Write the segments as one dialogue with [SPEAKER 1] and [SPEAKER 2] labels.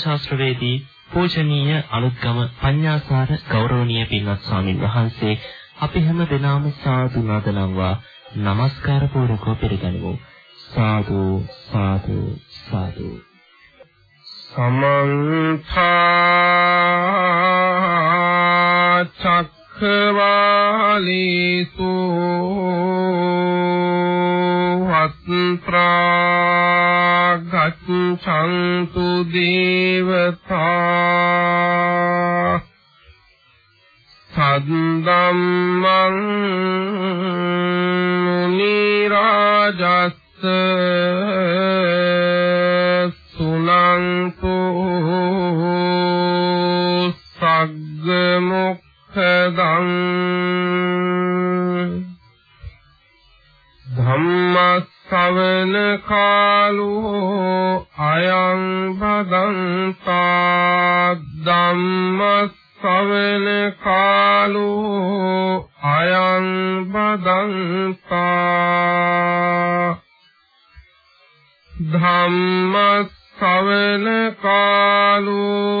[SPEAKER 1] ශාස්ත්‍රවේදී පූජනීය අනුත්ගම පඤ්ඤාසාර ගෞරවනීය පින්වත් ස්වාමින් වහන්සේ අපි හැම දිනම සාදු නදනම්වා নমස්කාර පූර්වකව පිළිගනිමු. සාදු සාදු සාදු.
[SPEAKER 2] සමන්ත චක්ඛවාලේසු වත්ත්‍රා ගච්ඡන්තු දේවතා සද්දම්මං නිරාජස්ස සුනන්තු සග්ග මොක්ඛදං ධම්මස්සවන කාලෝ අයං බදන්තා ධම්මස්සවන කාලෝ අයං බදන්තා ධම්මස්සවන කාලෝ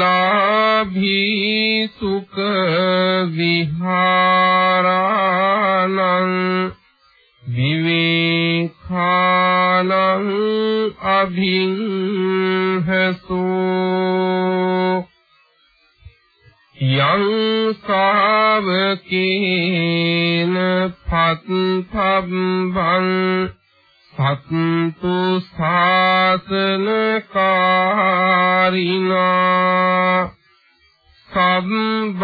[SPEAKER 2] ලාභී සුඛ විහාරානං විවේඛානං අභිංහසෝ යං සාවකේන පත්පබ්බං සත්තු ශාසනකාරිනා සම්බස්සතං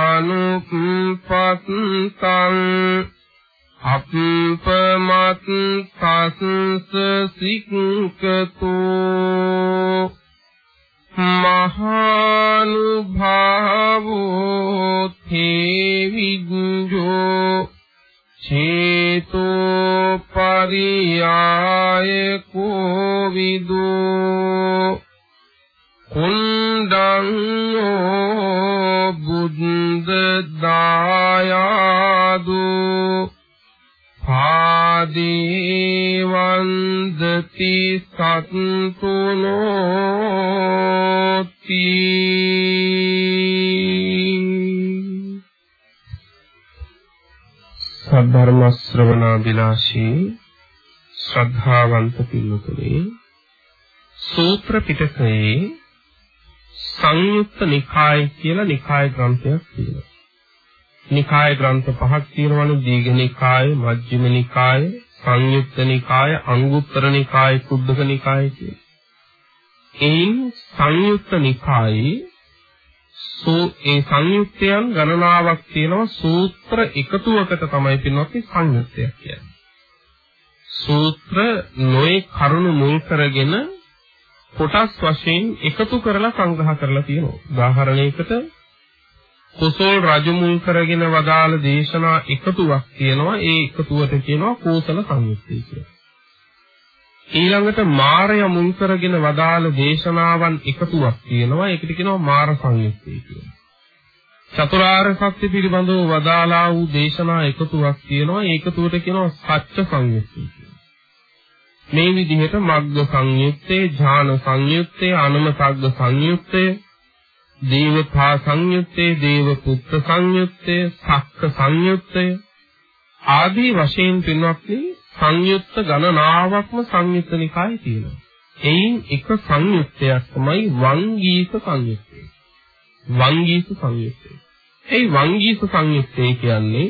[SPEAKER 2] අනුප්පත්තං අප්පමත් තස්ස සික්කතෝ මහානුභාවෝ තේ විඤ්ඤෝ චේතෝ පරියාය කෝ විදෝ කුණ්ඩං බුද්ධ දායාදෝ පාදේවන්දති සත්තුනෝති සද්ධර්ම ශ්‍රවණාබිලාෂී ශ්‍රද්ධාවන්ත පින්තුනේ සූත්‍ර පිටකයේ සංයුක්ත නිකාය කියලා නිකාය ග්‍රන්ථයක් තියෙනවා. නිකාය ග්‍රන්ථ පහක් තියෙනවනේ දීඝ නිකාය, මජ්ක්‍ධිම නිකාය, සංයුක්ත නිකාය, අංගුත්තර නිකාය, කුද්දක නිකාය කියලා. එයින් සංයුක්ත නිකායේ සෝ ඒ සංයුක්තයන් ගණනාවක් තියෙනවා සූත්‍ර එකතුවකට තමයි පින්වත්නි සංයුක්තයක් කියන්නේ. සූත්‍ර නොයේ කරුණු මුල් කරගෙන කොටස් වශයෙන් එකතු කරලා සංග්‍රහ කරලා තියෙනවා. උදාහරණයකට කුසල් රජු මුල් කරගෙන වදාළ දේශනා එකතුවක් තියෙනවා. ඒ එකතුවට කියනවා කෝසල සංයුත්තේ කියලා. ඊළඟට මාරය මුල් කරගෙන වදාළ දේශනාවන් එකතුවක් තියෙනවා. ඒකට කියනවා මාර සංයුත්තේ කියලා. චතුරාර්ය සත්‍ය පිළිබඳව වදාලා වූ දේශනා එකතුවක් තියෙනවා. ඒකතුවට කියනවා සත්‍ය සංයුත්තේ කියලා. මේ විදිහට මග්ග සංයුත්තේ, ඥාන සංයුත්තේ, අනුමතග්ග සංයුත්තේ, දේවතා සංයුත්තේ, දේව පුත්‍ර සංයුත්තේ, සක්ක සංයුත්තේ ආදී වශයෙන් පින්වත්නි සංයුත්ත ගණනාවක්ම සංයුත්ත නිකායේ තියෙනවා. එයින් එක සංයුත්තයක් තමයි වංගීස සංයුත්තය. වංගීස සංයුත්තය. ඒ වංගීස සංයුත්තේ කියන්නේ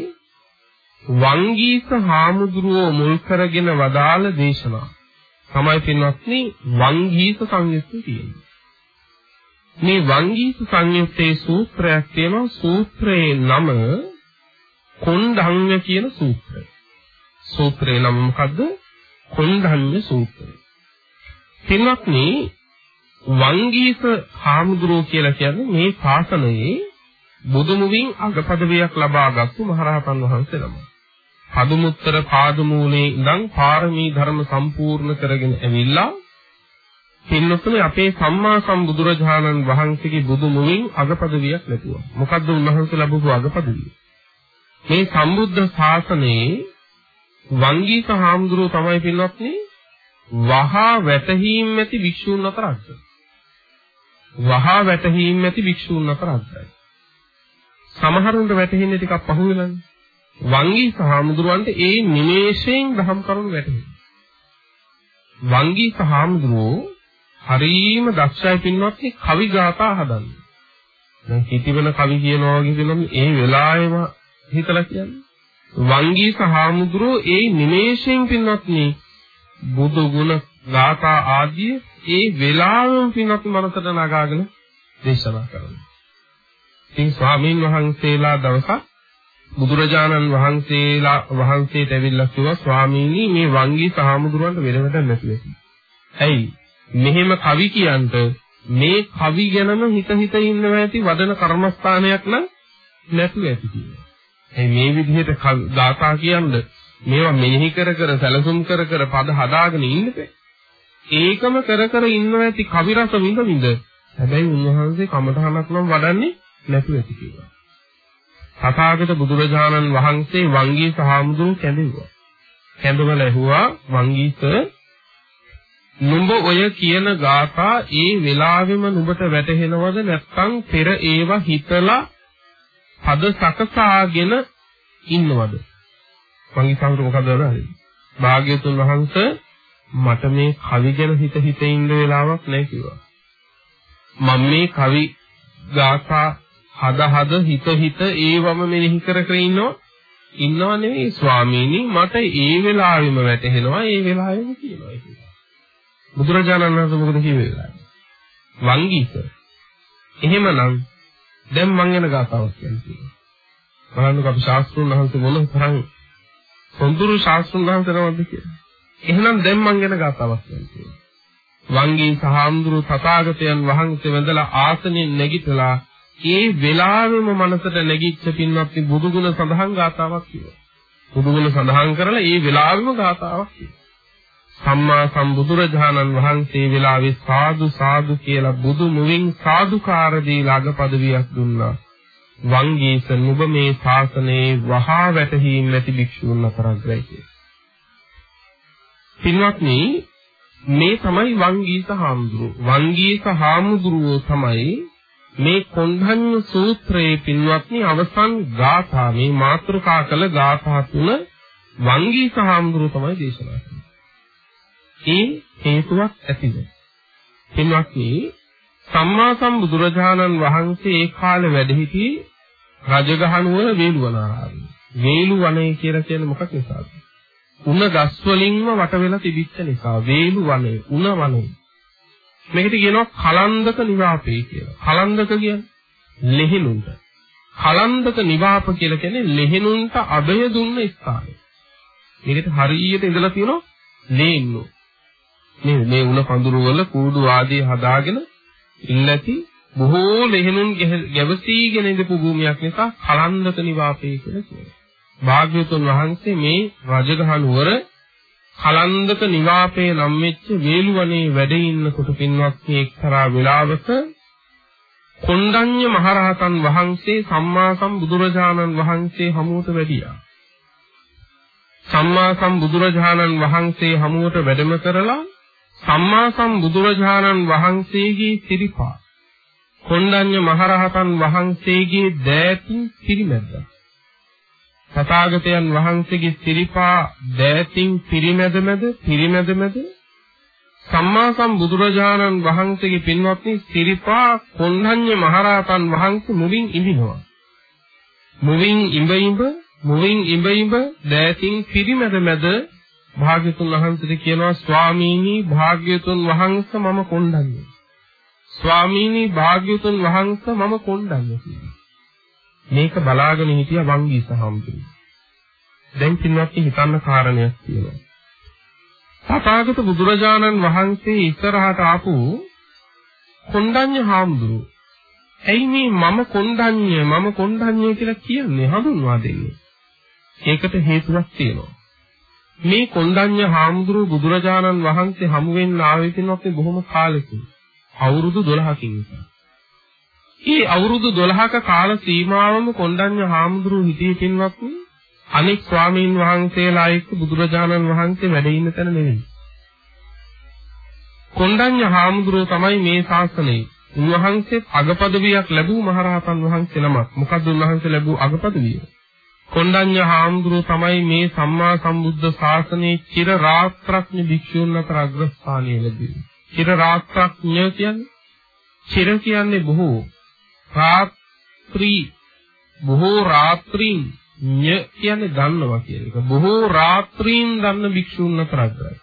[SPEAKER 2] වංගීස හාමුදුරුවෝ මුල් කරගෙන වදාළ දේශනා. තමයි පින්වත්නි වංගීස සංයුත්තේ තියෙන්නේ. මේ වංගීස සංයුත්තේ සූත්‍රයක් තියෙනවා සූත්‍රයේ නම කොණ්ඩඤ්ඤ කියන සූත්‍රය. සූත්‍රයේ නම මොකද්ද? කොණ්ඩඤ්ඤ සූත්‍රය. පින්වත්නි වංගීස හාමුදුරුවෝ කියලා කියන්නේ මේ ශාසනයේ බුදුමුවින් අගපදවියක් ලබාගත්තු මහරහතන් වහන්සේ නම. පදුමුත්තර පාදමූලේ ඉඳන් පාරමී ධර්ම සම්පූර්ණ කරගෙන ඇවිල්ලා පින්නතුනේ අපේ සම්මා සම්බුදුරජාණන් වහන්සේගේ බුදුමුවින් අගපදවියක් ලැබුවා. මොකද්ද උන්වහන්සේ ලැබපු අගපදවිය? මේ සම්බුද්ධ ශාසනයේ වංගීක හාමුදුරුවෝ තමයි පින්වත්නි වහා වැටහීම් ඇති භික්ෂූන් අතර අග්‍රයි. වහා වැටහීම් ඇති භික්ෂූන් අතර අග්‍රයි. සමහරුන්ට වැටහෙන්නේ ටිකක් පහුවෙලානේ. වංගී සහමුදුරන්ට ඒ නිමේෂයෙන් දහම් කරුණු වැටහෙනවා. වංගී සහමුදුරෝ හරීම දක්ෂයි පින්වත්නි කවි ගාථා හදන්නේ. දැන් හිතවන කවි කියනවා වගේ කියනවා ඒ වෙලාවෙම හිතලා කියන්නේ. වංගී සහමුදුරෝ ඒ නිමේෂයෙන් පින්වත්නි බුදු ගුණ ගාථා ආදී ඒ වෙලාවෙම පින්වත්නි මනසට නගාගෙන දේශනා කරනවා. ඉතින් ස්වාමීන් වහන්සේලා දවසක් බුදුරජාණන් වහන්සේලා වහන්සේට ඇවිල්ලා කිව්වා ස්වාමීනි මේ වංගී සාමුදුරන්ට වෙනකට නැති වෙති. ඇයි? මෙහෙම කවි කියන්ට මේ කවි ගැනම හිත හිත ඉන්නවා ඇති වදන කර්මස්ථානයක් නම් නැතුව ඇති කියලා. ඒ මේ විදිහට ගාථා කියන්නේ මේවා මෙනෙහි කර කර සැලසුම් කර කර පද හදාගෙන ඉන්නකේ. ඒකම කර කර ඉන්නවා ඇති කවි රස විඳ විඳ. හැබැයි උන්වහන්සේ කමඨහනක් නම් වඩන්නේ නැතුව ඇති කියලා. තථාගත බුදුරජාණන් වහන්සේ වංගී සහමුදුරු කැඳෙව්වා. කැඳවල ඇහුවා වංගීස නුඹ ඔය කියන ගාථා ඒ වෙලාවෙම නුඹට වැටහෙනවද නැත්නම් පෙර ඒවා හිතලා පද සකසාගෙන ඉන්නවද? වංගී සහමුදුරු මොකද කරන්නේ? භාග්‍යතුන් වහන්සේ මට මේ කවි ගැන හිත හිත ඉන්න වෙලාවක් නැහැ කිව්වා. මම මේ කවි ගාථා හද හද හිත හිත ඒවම මෙනෙහි කර කර ඉන්නව ඉන්නව නෙවෙයි ස්වාමීනි මට ඒ වෙලාවෙම වැටහෙනවා ඒ වෙලාවෙම කියනවා ඒක. බුදුරජාණන් වහන්සේ මොකද කිව්වේ? වංගීක. එහෙමනම් දැන් මං යන ගාතාවක් කියන්නේ. බලන්නකෝ අපි ශාස්ත්‍රුන් වහන්සේ මොන තරම් සොඳුරු ශාස්ත්‍රුන් වහන්සේ නමද කියලා. එහෙනම් දැන් මං යන ගාතාවක් කියන්නේ. වංගී සහාම්දුරු තථාගතයන් වහන්සේ වැඳලා ආසනෙන් නැගිටලා ඒ වෙලාවෙම මනසට නැගිච්ච පින්වත්නි බුදුගුණ සඳහන් ගාතාවක් කියනවා. බුදුගුණ සඳහන් කරලා ඒ වෙලාවෙම ගාතාවක් කියනවා. සම්මා සම්බුදුරජාණන් වහන්සේ වෙලාවේ සාදු සාදු කියලා බුදු මුවින් සාදුකාර දීලා අග පදවියක් දුන්නා. වංගීස නුඹ මේ ශාසනයේ වහා වැටහීම් නැති භික්ෂුන් අතරග්‍රයි කියලා. පින්වත්නි මේ තමයි වංගීස හාමුදුරුවෝ. වංගීස හාමුදුරුවෝ තමයි මේ කොණ්ඩඤ්ඤ සූත්‍රයේ පින්වත්නි අවසන් ගාථා මේ මාතෘකා කළ ගාථා තුන වංගී සහාමුදුරුව තමයි දේශනා කළේ. ඒ හේතුවක් ඇතිද? පින්වත්නි සම්මා සම්බුදුරජාණන් වහන්සේ ඒ කාලේ වැඩ සිටියේ රජගහනුවර වේළුවනාරාමයේ. වේලු වනය කියලා කියන්නේ මොකක් නිසාද? උණ ගස් වලින්ම වට වෙලා තිබිච්ච නිසා වේලු වනය, උණ වනය. මේකට කියනවා කලන්දක නිවාපේ කියලා. කලන්දක කියන්නේ ලෙහෙනුන්ට. කලන්දක නිවාප කියලා කියන්නේ ලෙහෙනුන්ට අභය දුන්න ස්ථානය. මේකට හරියට ඉඳලා තියෙනවා ලේන්නු. මේ මේ උණ පඳුරු වල කූඩු ආදී හදාගෙන ඉන්නති බොහෝ ලෙහෙනුන් ගැවසීගෙන ඉඳපු භූමියක් නිසා කලන්දක නිවාපේ කියලා කියනවා. භාග්‍යවතුන් වහන්සේ මේ රජගහ නුවර කලන්දක නිවාපේ නම් වෙච්ච වේලුවනේ වැඩ ඉන්නකොට පින්වත් මේ එක්තරා වෙලාවක කොණ්ඩඤ්ඤ මහරහතන් වහන්සේ සම්මා සම්බුදුරජාණන් වහන්සේ හමුවට වැඩියා. සම්මා සම්බුදුරජාණන් වහන්සේ හමුවට වැඩම කරලා සම්මා සම්බුදුරජාණන් වහන්සේගේ සිරිපා කොණ්ඩඤ්ඤ මහරහතන් වහන්සේගේ දෑතින් පිරිමැද්දා. තථාගතයන් වහන්සේගේ සිරිපා දෑතින් පිරිමැදමැද පිරිමැදමැද සම්මා සම්බුදුරජාණන් වහන්සේගේ පින්වත්නි සිරිපා කොණ්ඩඤ්ඤ මහරහතන් වහන්සේ මුවින් ඉඳිනවා. මුවින් ඉඹ ඉඹ මුවින් ඉඹ ඉඹ දෑතින් පිරිමැදමැද භාග්‍යතුන් වහන්සේට කියනවා ස්වාමීනි භාග්‍යතුන් වහන්සේ මම කොණ්ඩඤ්ඤ. ස්වාමීනි භාග්‍යතුන් වහන්සේ මම කොණ්ඩඤ්ඤ කියලා. මේක බලාගෙන හිටියා වංගී සහම්තුරු. දැන් පින්වත්නි හිතන්න කාරණයක් තියෙනවා. තථාගත බුදුරජාණන් වහන්සේ ඉස්සරහට ආපු කොණ්ඩඤ්ඤ හාමුදුරුවෝ ඇයි මේ මම කොණ්ඩඤ්ඤ මම කොණ්ඩඤ්ඤ කියලා කියන්නේ හඳුන්වා දෙන්නේ. ඒකට හේතුවක් තියෙනවා. මේ කොණ්ඩඤ්ඤ හාමුදුරුවෝ බුදුරජාණන් වහන්සේ හමු වෙන්න ආවේ පින්වත් බොහොම කාලෙකින්. අවුරුදු 12කින් නිසා. ඒ අවුරුදු 12ක කාල සීමාවම කොණ්ඩඤ්ඤ හාමුදුරුවෝ හිටියේ පින්වත් අනෙක් ස්වාමීන් වහන්සේලා එක්ක බුදුරජාණන් වහන්සේ වැඩ ඉන්න තැන නෙවෙයි. කොණ්ඩඤ්ඤ හාමුදුරුවෝ තමයි මේ ශාසනයේ උන්වහන්සේ අගපදවියක් ලැබූ මහරහතන් වහන්සේ නමක්. මොකද උන්වහන්සේ ලැබූ අගපදවිය? කොණ්ඩඤ්ඤ හාමුදුරුවෝ තමයි මේ සම්මා සම්බුද්ධ ශාසනයේ චිර රාත්‍රඥ භික්ෂූන් අතර අග්‍රස්ථානීය ලැබෙන්නේ. චිර රාත්‍රඥ කියන්නේ චිර කියන්නේ බොහෝ රාත්‍රී බොහෝ රාත්‍රීන් ඤ කියන්නේ දන්නවා කියන එක. බොහෝ රාත්‍රීන් දන්න භික්ෂූන් අතර අග්‍රයි.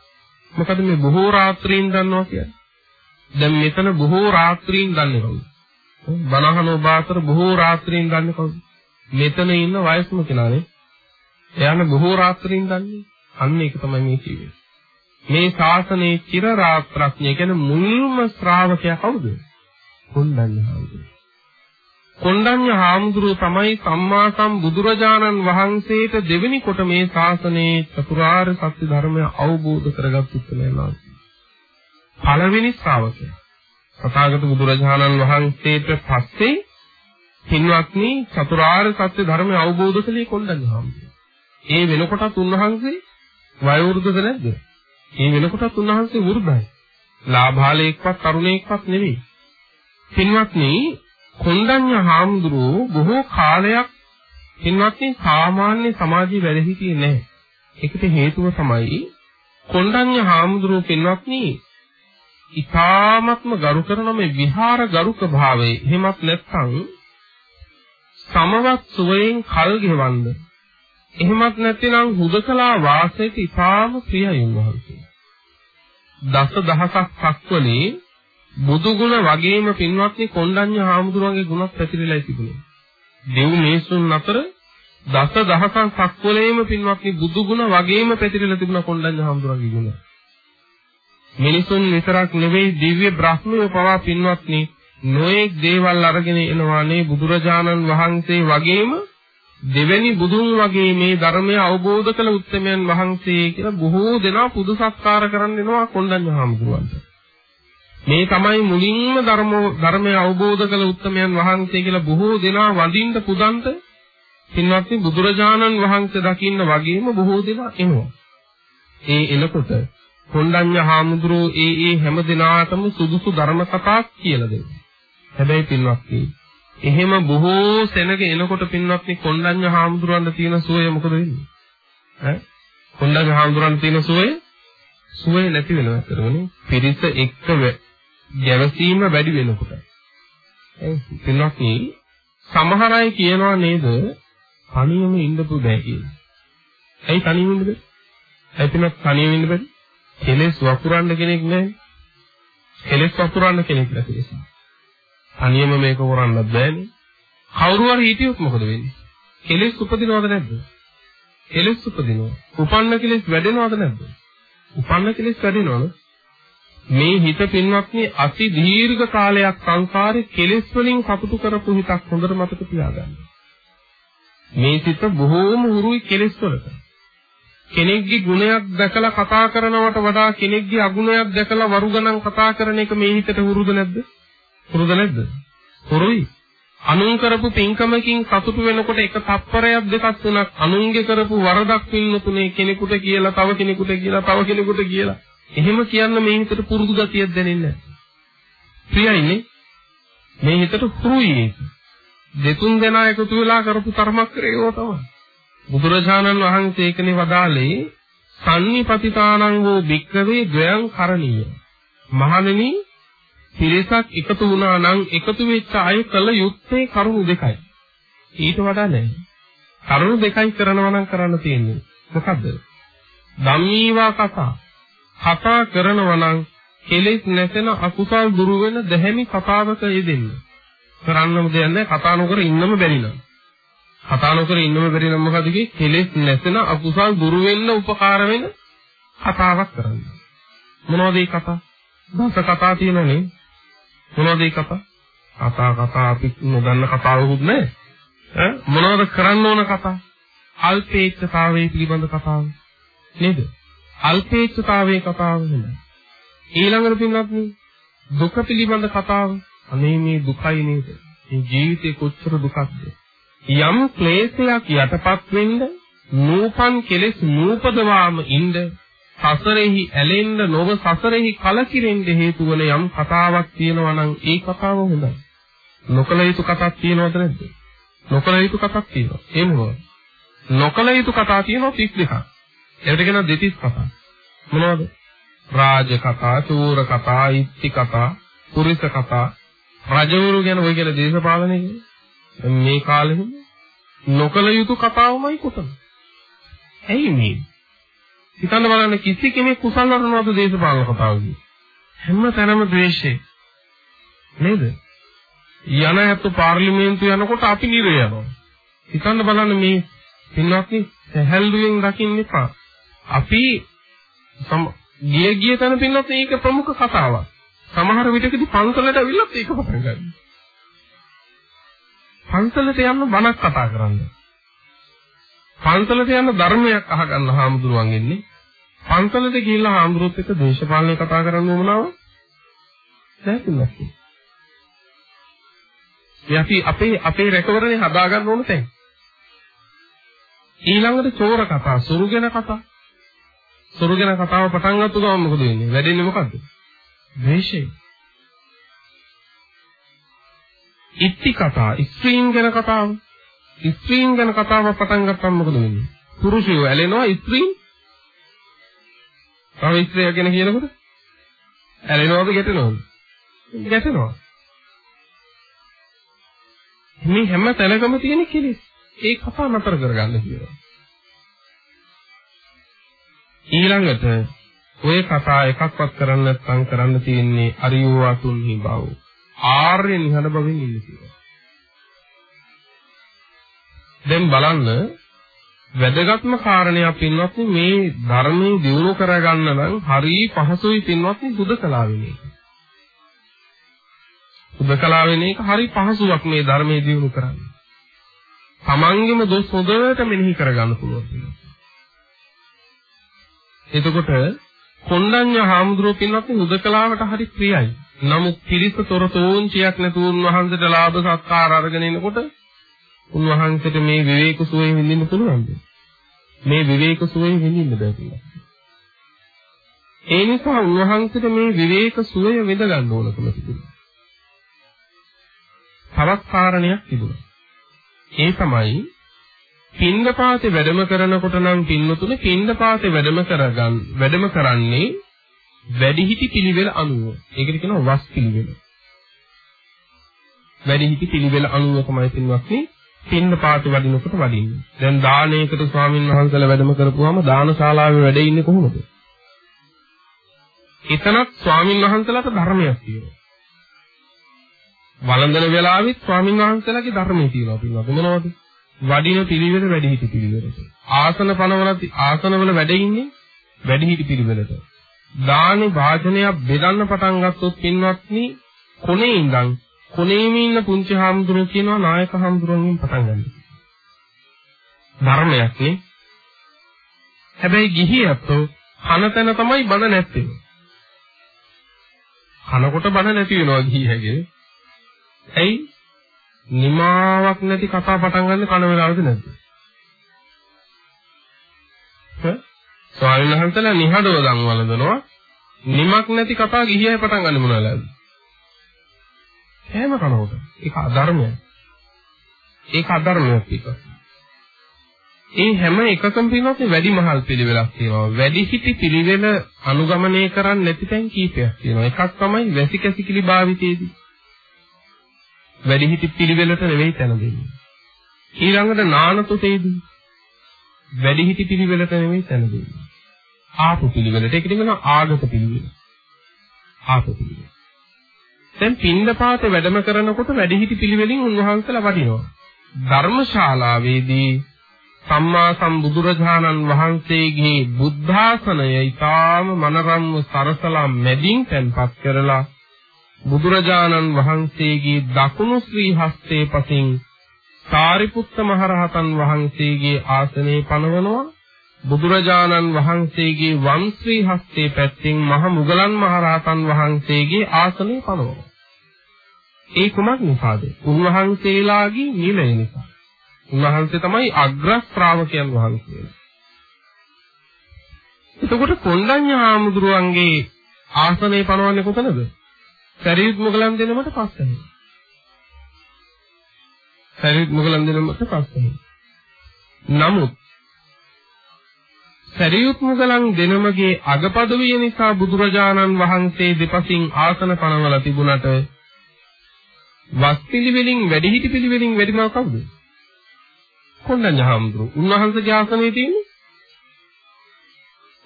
[SPEAKER 2] මොකද මේ බොහෝ රාත්‍රීන් දන්නවා කියන්නේ? දැන් මෙතන බොහෝ රාත්‍රීන් දන්නේ කවුද? බණහන ඔබ අතර බොහෝ රාත්‍රීන් දන්නේ කවුද? මෙතන ඉන්න වයස්ම කෙනානේ. එයාන බොහෝ රාත්‍රීන් දන්නේ. අන්න ඒක තමයි මේ කිව්වේ. මේ ශාසනයේ චිර රාත්‍රඥ කියන මුල්ම ශ්‍රාවකයා කවුද? කොණ්ඩඤ්ඤ හාමුදුරුවෝ. කොණ්ඩඤ්ඤ හාමුදුරුවෝ තමයි සම්මා සම්බුදුරජාණන් වහන්සේට දෙවෙනි කොට මේ ශාසනයේ චතුරාර්ය සත්‍ය ධර්මය අවබෝධ කරගත් උත්තරයනවා. පළවෙනි ශ්‍රාවකයා. සතාගත බුදුරජාණන් වහන්සේට පස්සේ පින්වත්නි චතුරාර්ය සත්‍ය ධර්මය අවබෝධ කළේ කොණ්ඩඤ්ඤ හාමුදුරුවෝ. ඒ වෙනකොටත් උන්වහන්සේ වයෝවෘද්ධද නැද්ද? ඒ වෙනකොටත් උන්වහන්සේ වෘද්ධයි. ලාභාලේක්වත් තරුණයෙක්වත් නෙවෙයි. පින්වත්නි කොණ්ඩඤ්ඤ හාමුදුරුවෝ බොහෝ කාලයක් පින්වත්නි සාමාන්‍ය සමාජයේ වැඩ හිටියේ නැහැ. ඒකට හේතුව තමයි කොණ්ඩඤ්ඤ හාමුදුරුවෝ පින්වත්නි ඊ타ත්ම ගරු කරන මේ විහාර ගරුක භාවයේ එහෙමත් නැත්නම් සමවත් සුවයෙන් කල් ගෙවන්න. එහෙමත් නැතිනම් හුදකලා වාසයට ඊටාම ප්‍රියයි උන්වහන්සේ. දස දහසක් සක්වලේ බුදු ගුණ වගේම පින්වත්නි කොණ්ඩඤ්ඤ හාමුදුරුවන්ගේ ගුණත් පැතිරිලා තිබුණේ. දෙව් මිනිසුන් අතර දස දහසක් සක්වලේම පින්වත්නි බුදු ගුණ වගේම පැතිරිලා තිබුණ කොණ්ඩඤ්ඤ හාමුදුරුවන්ගේ ගුණ. මිනිසුන් විතරක් නෙවෙයි දිව්‍ය බ්‍රහ්මයෝ පවා පින්වත්නි නොඑක් දේවල් අරගෙන එනවානේ බුදුරජාණන් වහන්සේ වගේම දෙවැනි බුදුන් වගේ මේ ධර්මය අවබෝධ කළ උත්තරමයන් වහන්සේ කියලා බොහෝ දෙනා පුදු සත්කාර කරන්න එනවා කොණ්ඩඤ්ඤ හාමුදුරුවන්ට. මේ තමයි මුලින්ම ධර්ම ධර්මය අවබෝධ කළ උත්තරමයන් වහන්සේ කියලා බොහෝ දෙනා වඳින්න පුදන්ට පින්වත්නි බුදුරජාණන් වහන්සේ දකින්න වගේම බොහෝ දෙනා එනවා. ඒ එනකොට කොණ්ඩඤ්ඤ හාමුදුරුවෝ ඒ ඒ හැම දිනාටම සුදුසු ධර්ම කතා කියලා දෙනවා. හැබැයි පින්වත්නි එහෙම බොහෝ සෙනග එනකොට පින්වත්නි කොණ්ඩඤ්ඤ හාමුදුරුවන්ට තියෙන සුවය මොකද වෙන්නේ? ඈ කොණ්ඩඤ්ඤ හාමුදුරුවන්ට තියෙන සුවය සුවය නැති වෙනවා අතරමනේ. පිරිස එක්ක ගැවසීම වැඩි වෙනකොට. ඒ පින්වත්නි සමහර අය කියනවා නේද තනියම ඉන්න පුදෑ කියලා. ඇයි තනියම ඉන්න බැරි? ඇයි පින්වත් තනියම ඉන්න බැරි? කෙලෙස් වපුරන්න කෙනෙක් නැහැ. කෙලෙස් වපුරන්න කෙනෙක් නැති නිසා. තනියම මේක කරන්නත් බෑනේ. කවුරු හරි හිටියොත් මොකද වෙන්නේ? කෙලෙස් උපදිනවද නැද්ද? කෙලෙස් උපදිනවා. උපන්න කෙලෙස් වැඩෙනවද නැද්ද? උපන්න කෙලෙස් වැඩෙනවනේ. මේ හිත පින්වත්නි අති දීර්ඝ කාලයක් සංසාරේ කෙලෙස් වලින් සතුටු කරපු හිතක් හොඳට මතක තියාගන්න. මේ සිත බොහෝම හුරුයි කෙලෙස් වලට. කෙනෙක්ගේ ගුණයක් දැකලා කතා කරනවට වඩා කෙනෙක්ගේ අගුණයක් දැකලා වරු ගණන් කතා කරන එක මේ හිතට හුරුද නැද්ද? හුරුද නැද්ද? හුරුයි. අනුන් කරපු පින්කමකින් සතුටු වෙනකොට එක තප්පරයක් දෙකක් තුනක් අනුන්ගේ කරපු වරදක් පින්නතුනේ කෙනෙකුට කියලා තව කෙනෙකුට කියලා තව කෙනෙකුට කියලා එහෙම කියන්න මේ හිතට පුරුදු ගතියක් දැනෙන්නේ නැහැ. ප්‍රියයිනේ මේ හිතට හුරුයි දෙතුන් දෙනා එකතු වෙලා කරපු කර්මක් කරේව තමයි. බුදුරජාණන් වහන්සේ ඒකනේ වදාළේ සම්නිපතිතානං වූ භික්කවේ ද්වයං කරණීය. මහණෙනි පිරිසක් එකතු වුණා නම් එකතු වෙච්ච අය කළ යුත්තේ කරුණු දෙකයි. ඊට වඩා නැහැ. කරුණු දෙකයි කරනවා නම් කරන්න තියෙන්නේ. මොකද්ද? ධම්මීවා කතා. කතා කරනවා නම් කෙලෙස් නැසෙන අකුසල් දුරු වෙන දැහැමි කතාවක යෙදෙන්න. කරන්නම දෙයක් නැහැ. කතා නොකර ඉන්නම බැරි නම්. කතා නොකර ඉන්නම බැරි නම් මොකද කියේ? කෙලෙස් නැසෙන අකුසල් දුරු වෙන්න උපකාර වෙන කතාවක් කරන්න. මොනවද මේ කතා? දස කතා තියෙනනේ. මොනවද මේ කතා? කතා කතා අපි නොදන්න කතාවකුත් නැහැ. ඈ මොනවද කරන්න ඕන කතා? අල්පේච්ඡතාවයේ පිළිබඳ කතාව. නේද? අල්පේච්ඡතාවයේ කතාව නේද? ඊළඟට පින්වත්නි දුක පිළිබඳ කතාව. අනේ මේ දුකයි නේද? මේ ජීවිතේ කොච්චර දුකක්ද? යම් ක්ලේශයක් යටපත් වෙන්න නූපන් කෙලෙස් නූපදවාම ඉන්න සසරෙහි ඇලෙන්න නොව සසරෙහි කලකිරෙන්න හේතු වන යම් කතාවක් තියෙනවා නම් ඒ කතාව හොඳයි. නොකල යුතු කතාවක් තියෙනවද නැද්ද? නොකල යුතු කතාවක් තියෙනවා. ඒ මොනවද? නොකල යුතු කතා තියෙනවා 32ක්. ඒකට කියන දෙතිස් කතා. මොනවද? රාජ කතා, චෝර කතා, ඉත්ති කතා, පුරිස කතා, රජවරු ගැන ඔය කියන දේශපාලනය මේ කාලෙම නොකල යුතු කතාවමයි කොතන? ඇයි මේ? හිතන්න බලන්න කිසි කෙනෙක් කුසල් වරනවද දේශපාලන කතාවකදී. හැම තැනම ද්වේෂය. නේද? යන හැතු පාර්ලිමේන්තු යනකොට අපි නිරය යනවා. හිතන්න බලන්න මේ පින්වත්නි සැහැල්ලුවෙන් දකින්න එපා. අපි ගිය ගිය තැන පින්වත් මේක ප්‍රමුඛ කතාවක්. සමහර විටකදී පන්සලට අවිල්ලත් ඒක පටන් ගන්නවා. පන්සලට යන්න බණක් කතා කරන්නේ. පන්සලට යන ධර්මයක් අහගන්න හාමුදුරුවන් ඉන්නේ. පන්සලට ගිහිල්ලා හාමුදුරුවොත් එක්ක දේශපාලනය කතා කරන්න උවමනාව නැහැ අපි අපේ අපේ රැකවරණේ හදාගන්න ඕන තැන්. ඊළඟට චෝර කතා, සුරුගෙන කතා. සුරුගෙන කතාව පටන් ගත්ත ගමන් මොකද වෙන්නේ? වැඩෙන්නේ මොකද්ද? ද්වේෂය. ඉත්ති කතා, ස්ත්‍රීන් ගැන කතාව. ස්ත්‍රීන් ගැන කතාවක් පටන් ගත්තම මොකද වෙන්නේ? පුරුෂයෝ ඇලෙනවා ස්ත්‍රීන්. තව ස්ත්‍රිය ගැන කියනකොට ඇලෙනවද ගැටෙනවද? ගැටෙනවා. මේ හැම තැනකම තියෙන කෙලෙස්. ඒ කතා නතර කරගන්න කියලා. ඊළඟට ඔය කතා එකක්වත් කරන්න නැත්නම් කරන්න තියෙන්නේ අරියෝ අතුන්හි බව. ආර්ය නිහඬ බවින් ඉන්න කියලා. දැන් බලන්න වැදගත්ම කාරණයක් පින්වත්නි මේ ධර්මයේ දියුණු කරගන්න නම් හරි පහසුයි පින්වත්නි සුදකලා වෙන එක. සුදකලා වෙන එක හරි පහසුවක් මේ ධර්මයේ දියුණු කරන්න. තමන්ගේම දොස් හොඳට මෙනෙහි කරගන්න පුළුවන්. එතකොට කොණ්ඩඤ්ඤ හාමුදුරුවෝ පින්වත්නි සුදකලාවට හරි ප්‍රියයි. නමුත් පිරිස තොරතෝංචියක් නැතුව උන්වහන්සේට ලාභ සත්කාර අරගෙන එනකොට උන්වහන්සේට මේ විවේක සුවය විඳින්න පුළුවන්ද? මේ විවේක සුවය විඳින්න බෑ කියලා. ඒ නිසා උන්වහන්සේට මේ විවේක සුවය විඳ ගන්න ඕනකම තිබුණා. තවත් කාරණයක් තිබුණා. ඒ තමයි පින්දපාතේ වැඩම කරනකොට නම් පින්නතුනේ පින්දපාතේ වැඩම කරගන්න වැඩම කරන්නේ වැඩිහිටි පිළිවෙල අනුව. ඒකට කියනවා වස් පිළිවෙල. වැඩිහිටි පිළිවෙල අනුව තමයි පින්වත්නි පින්න පාති වඩිනකොට වඩින්නේ. දැන් දානයකට ස්වාමින් වහන්සේලා වැඩම කරපුවාම දානශාලාවේ වැඩ ඉන්නේ කොහොමද? එතනත් ස්වාමින් වහන්සේලාට ධර්මයක් තියෙනවා. වළඳන වෙලාවෙත් ස්වාමින් වහන්සේලාගේ ධර්මයේ තියෙනවා පිළිවෙල. මොනවද? වඩින පිළිවෙල වැඩිහිටි පිළිවෙලට. ආසන පනවල ආසනවල වැඩ ඉන්නේ වැඩිහිටි පිළිවෙලට. දානි වාදනයක් බෙදන්න පටන් ගත්තොත් පින්වත්නි කොනේ ඉඳන් කොනේම ඉන්න පුංචි හාමුදුරුවෝ කියනවා නායක හාමුදුරුවන්ගෙන් පටන් ගන්න. ධර්මයක් නේ. හැබැයි ගිහියත්ෝ කන තැන තමයි බන නැත්තේ. කනකොට බන නැති වෙනවා ගිහියගේ. ඇයි? නිමාවක් නැති කතා පටන් ගන්න කන වෙලාවද නැද්ද? ස්වාමීන් වහන්සේලා නිහඬව දන් වළඳනවා. නිමක් නැති කතා ගිහියයි පටන් ගන්න මොනවාද? හැම කනකොට. ඒක අධර්මයක්. ඒක අධර්මයක් එක. ඒ හැම එකකම පිනොත් වැඩි මහල් පිළිවෙලක් තියෙනවා. වැඩි හිටි පිළිවෙල අනුගමනය කරන්නේ නැති තැන් කීපයක් තියෙනවා. එකක් තමයි වැසි කැසිකිලි භාවිතයේදී. වැඩි හිටි පිළිවෙලට නෙවෙයි තැන දෙන්නේ. ඊළඟට නානතුතේදී වැඩි හිටි පිළිවෙලට නෙවෙයි තැන දෙන්නේ. ආපු පිළිවෙලට. ඒකට කියනවා ආගත පිළිවෙල. ආපු පිළිවෙල. දැන් පින්දපාත වැඩම කරනකොට වැඩිහිටි පිළිවෙලින් උන්වහන්සේලා වඩිනවා. ධර්මශාලාවේදී සම්මා සම්බුදුරජාණන් වහන්සේගේ බුද්ධාසනය ඊටාම මනරම්ව සරසලා මැදින් තැන්පත් කරලා බුදුරජාණන් වහන්සේගේ දකුණු ශ්‍රී හස්තේ පසින් සාරිපුත්ත මහරහතන් වහන්සේගේ ආසනයේ පනවනවා බුදුරජාණන් වහන්සේගේ වම් ශ්‍රී හස්තේ පැත්තෙන් මහ මුගලන් මහරහතන් වහන්සේගේ ආසනයේ පනවනවා ඒ කුමක් නිසාද? උන්වහන්සේලාගේ නිලය නිසා. උන්වහන්සේ තමයි අග්‍ර ශ්‍රාවකයන් වහන්සේ. එතකොට කොණ්ඩඤ්ඤ හාමුදුරුවන්ගේ ආසනය පනවන්නේ කොතනද? සරියුත් මුගලන් දෙනමට පස්සෙන්. සරියුත් මුගලන් දෙනමට පස්සෙන්. නමුත් සරියුත් මුගලන් දෙනමගේ අගපදවිය නිසා බුදුරජාණන් වහන්සේ දෙපසින් ආසන පනවලා තිබුණට වස් පිළිවෙලින් වැඩිහිටි පිළිවෙලින් වැඩිමව කවුද? කොණ්ඩඤ්ඤ හාමුදුරුවෝ. උන්වහන්සේගේ ආසනයේ තියෙන්නේ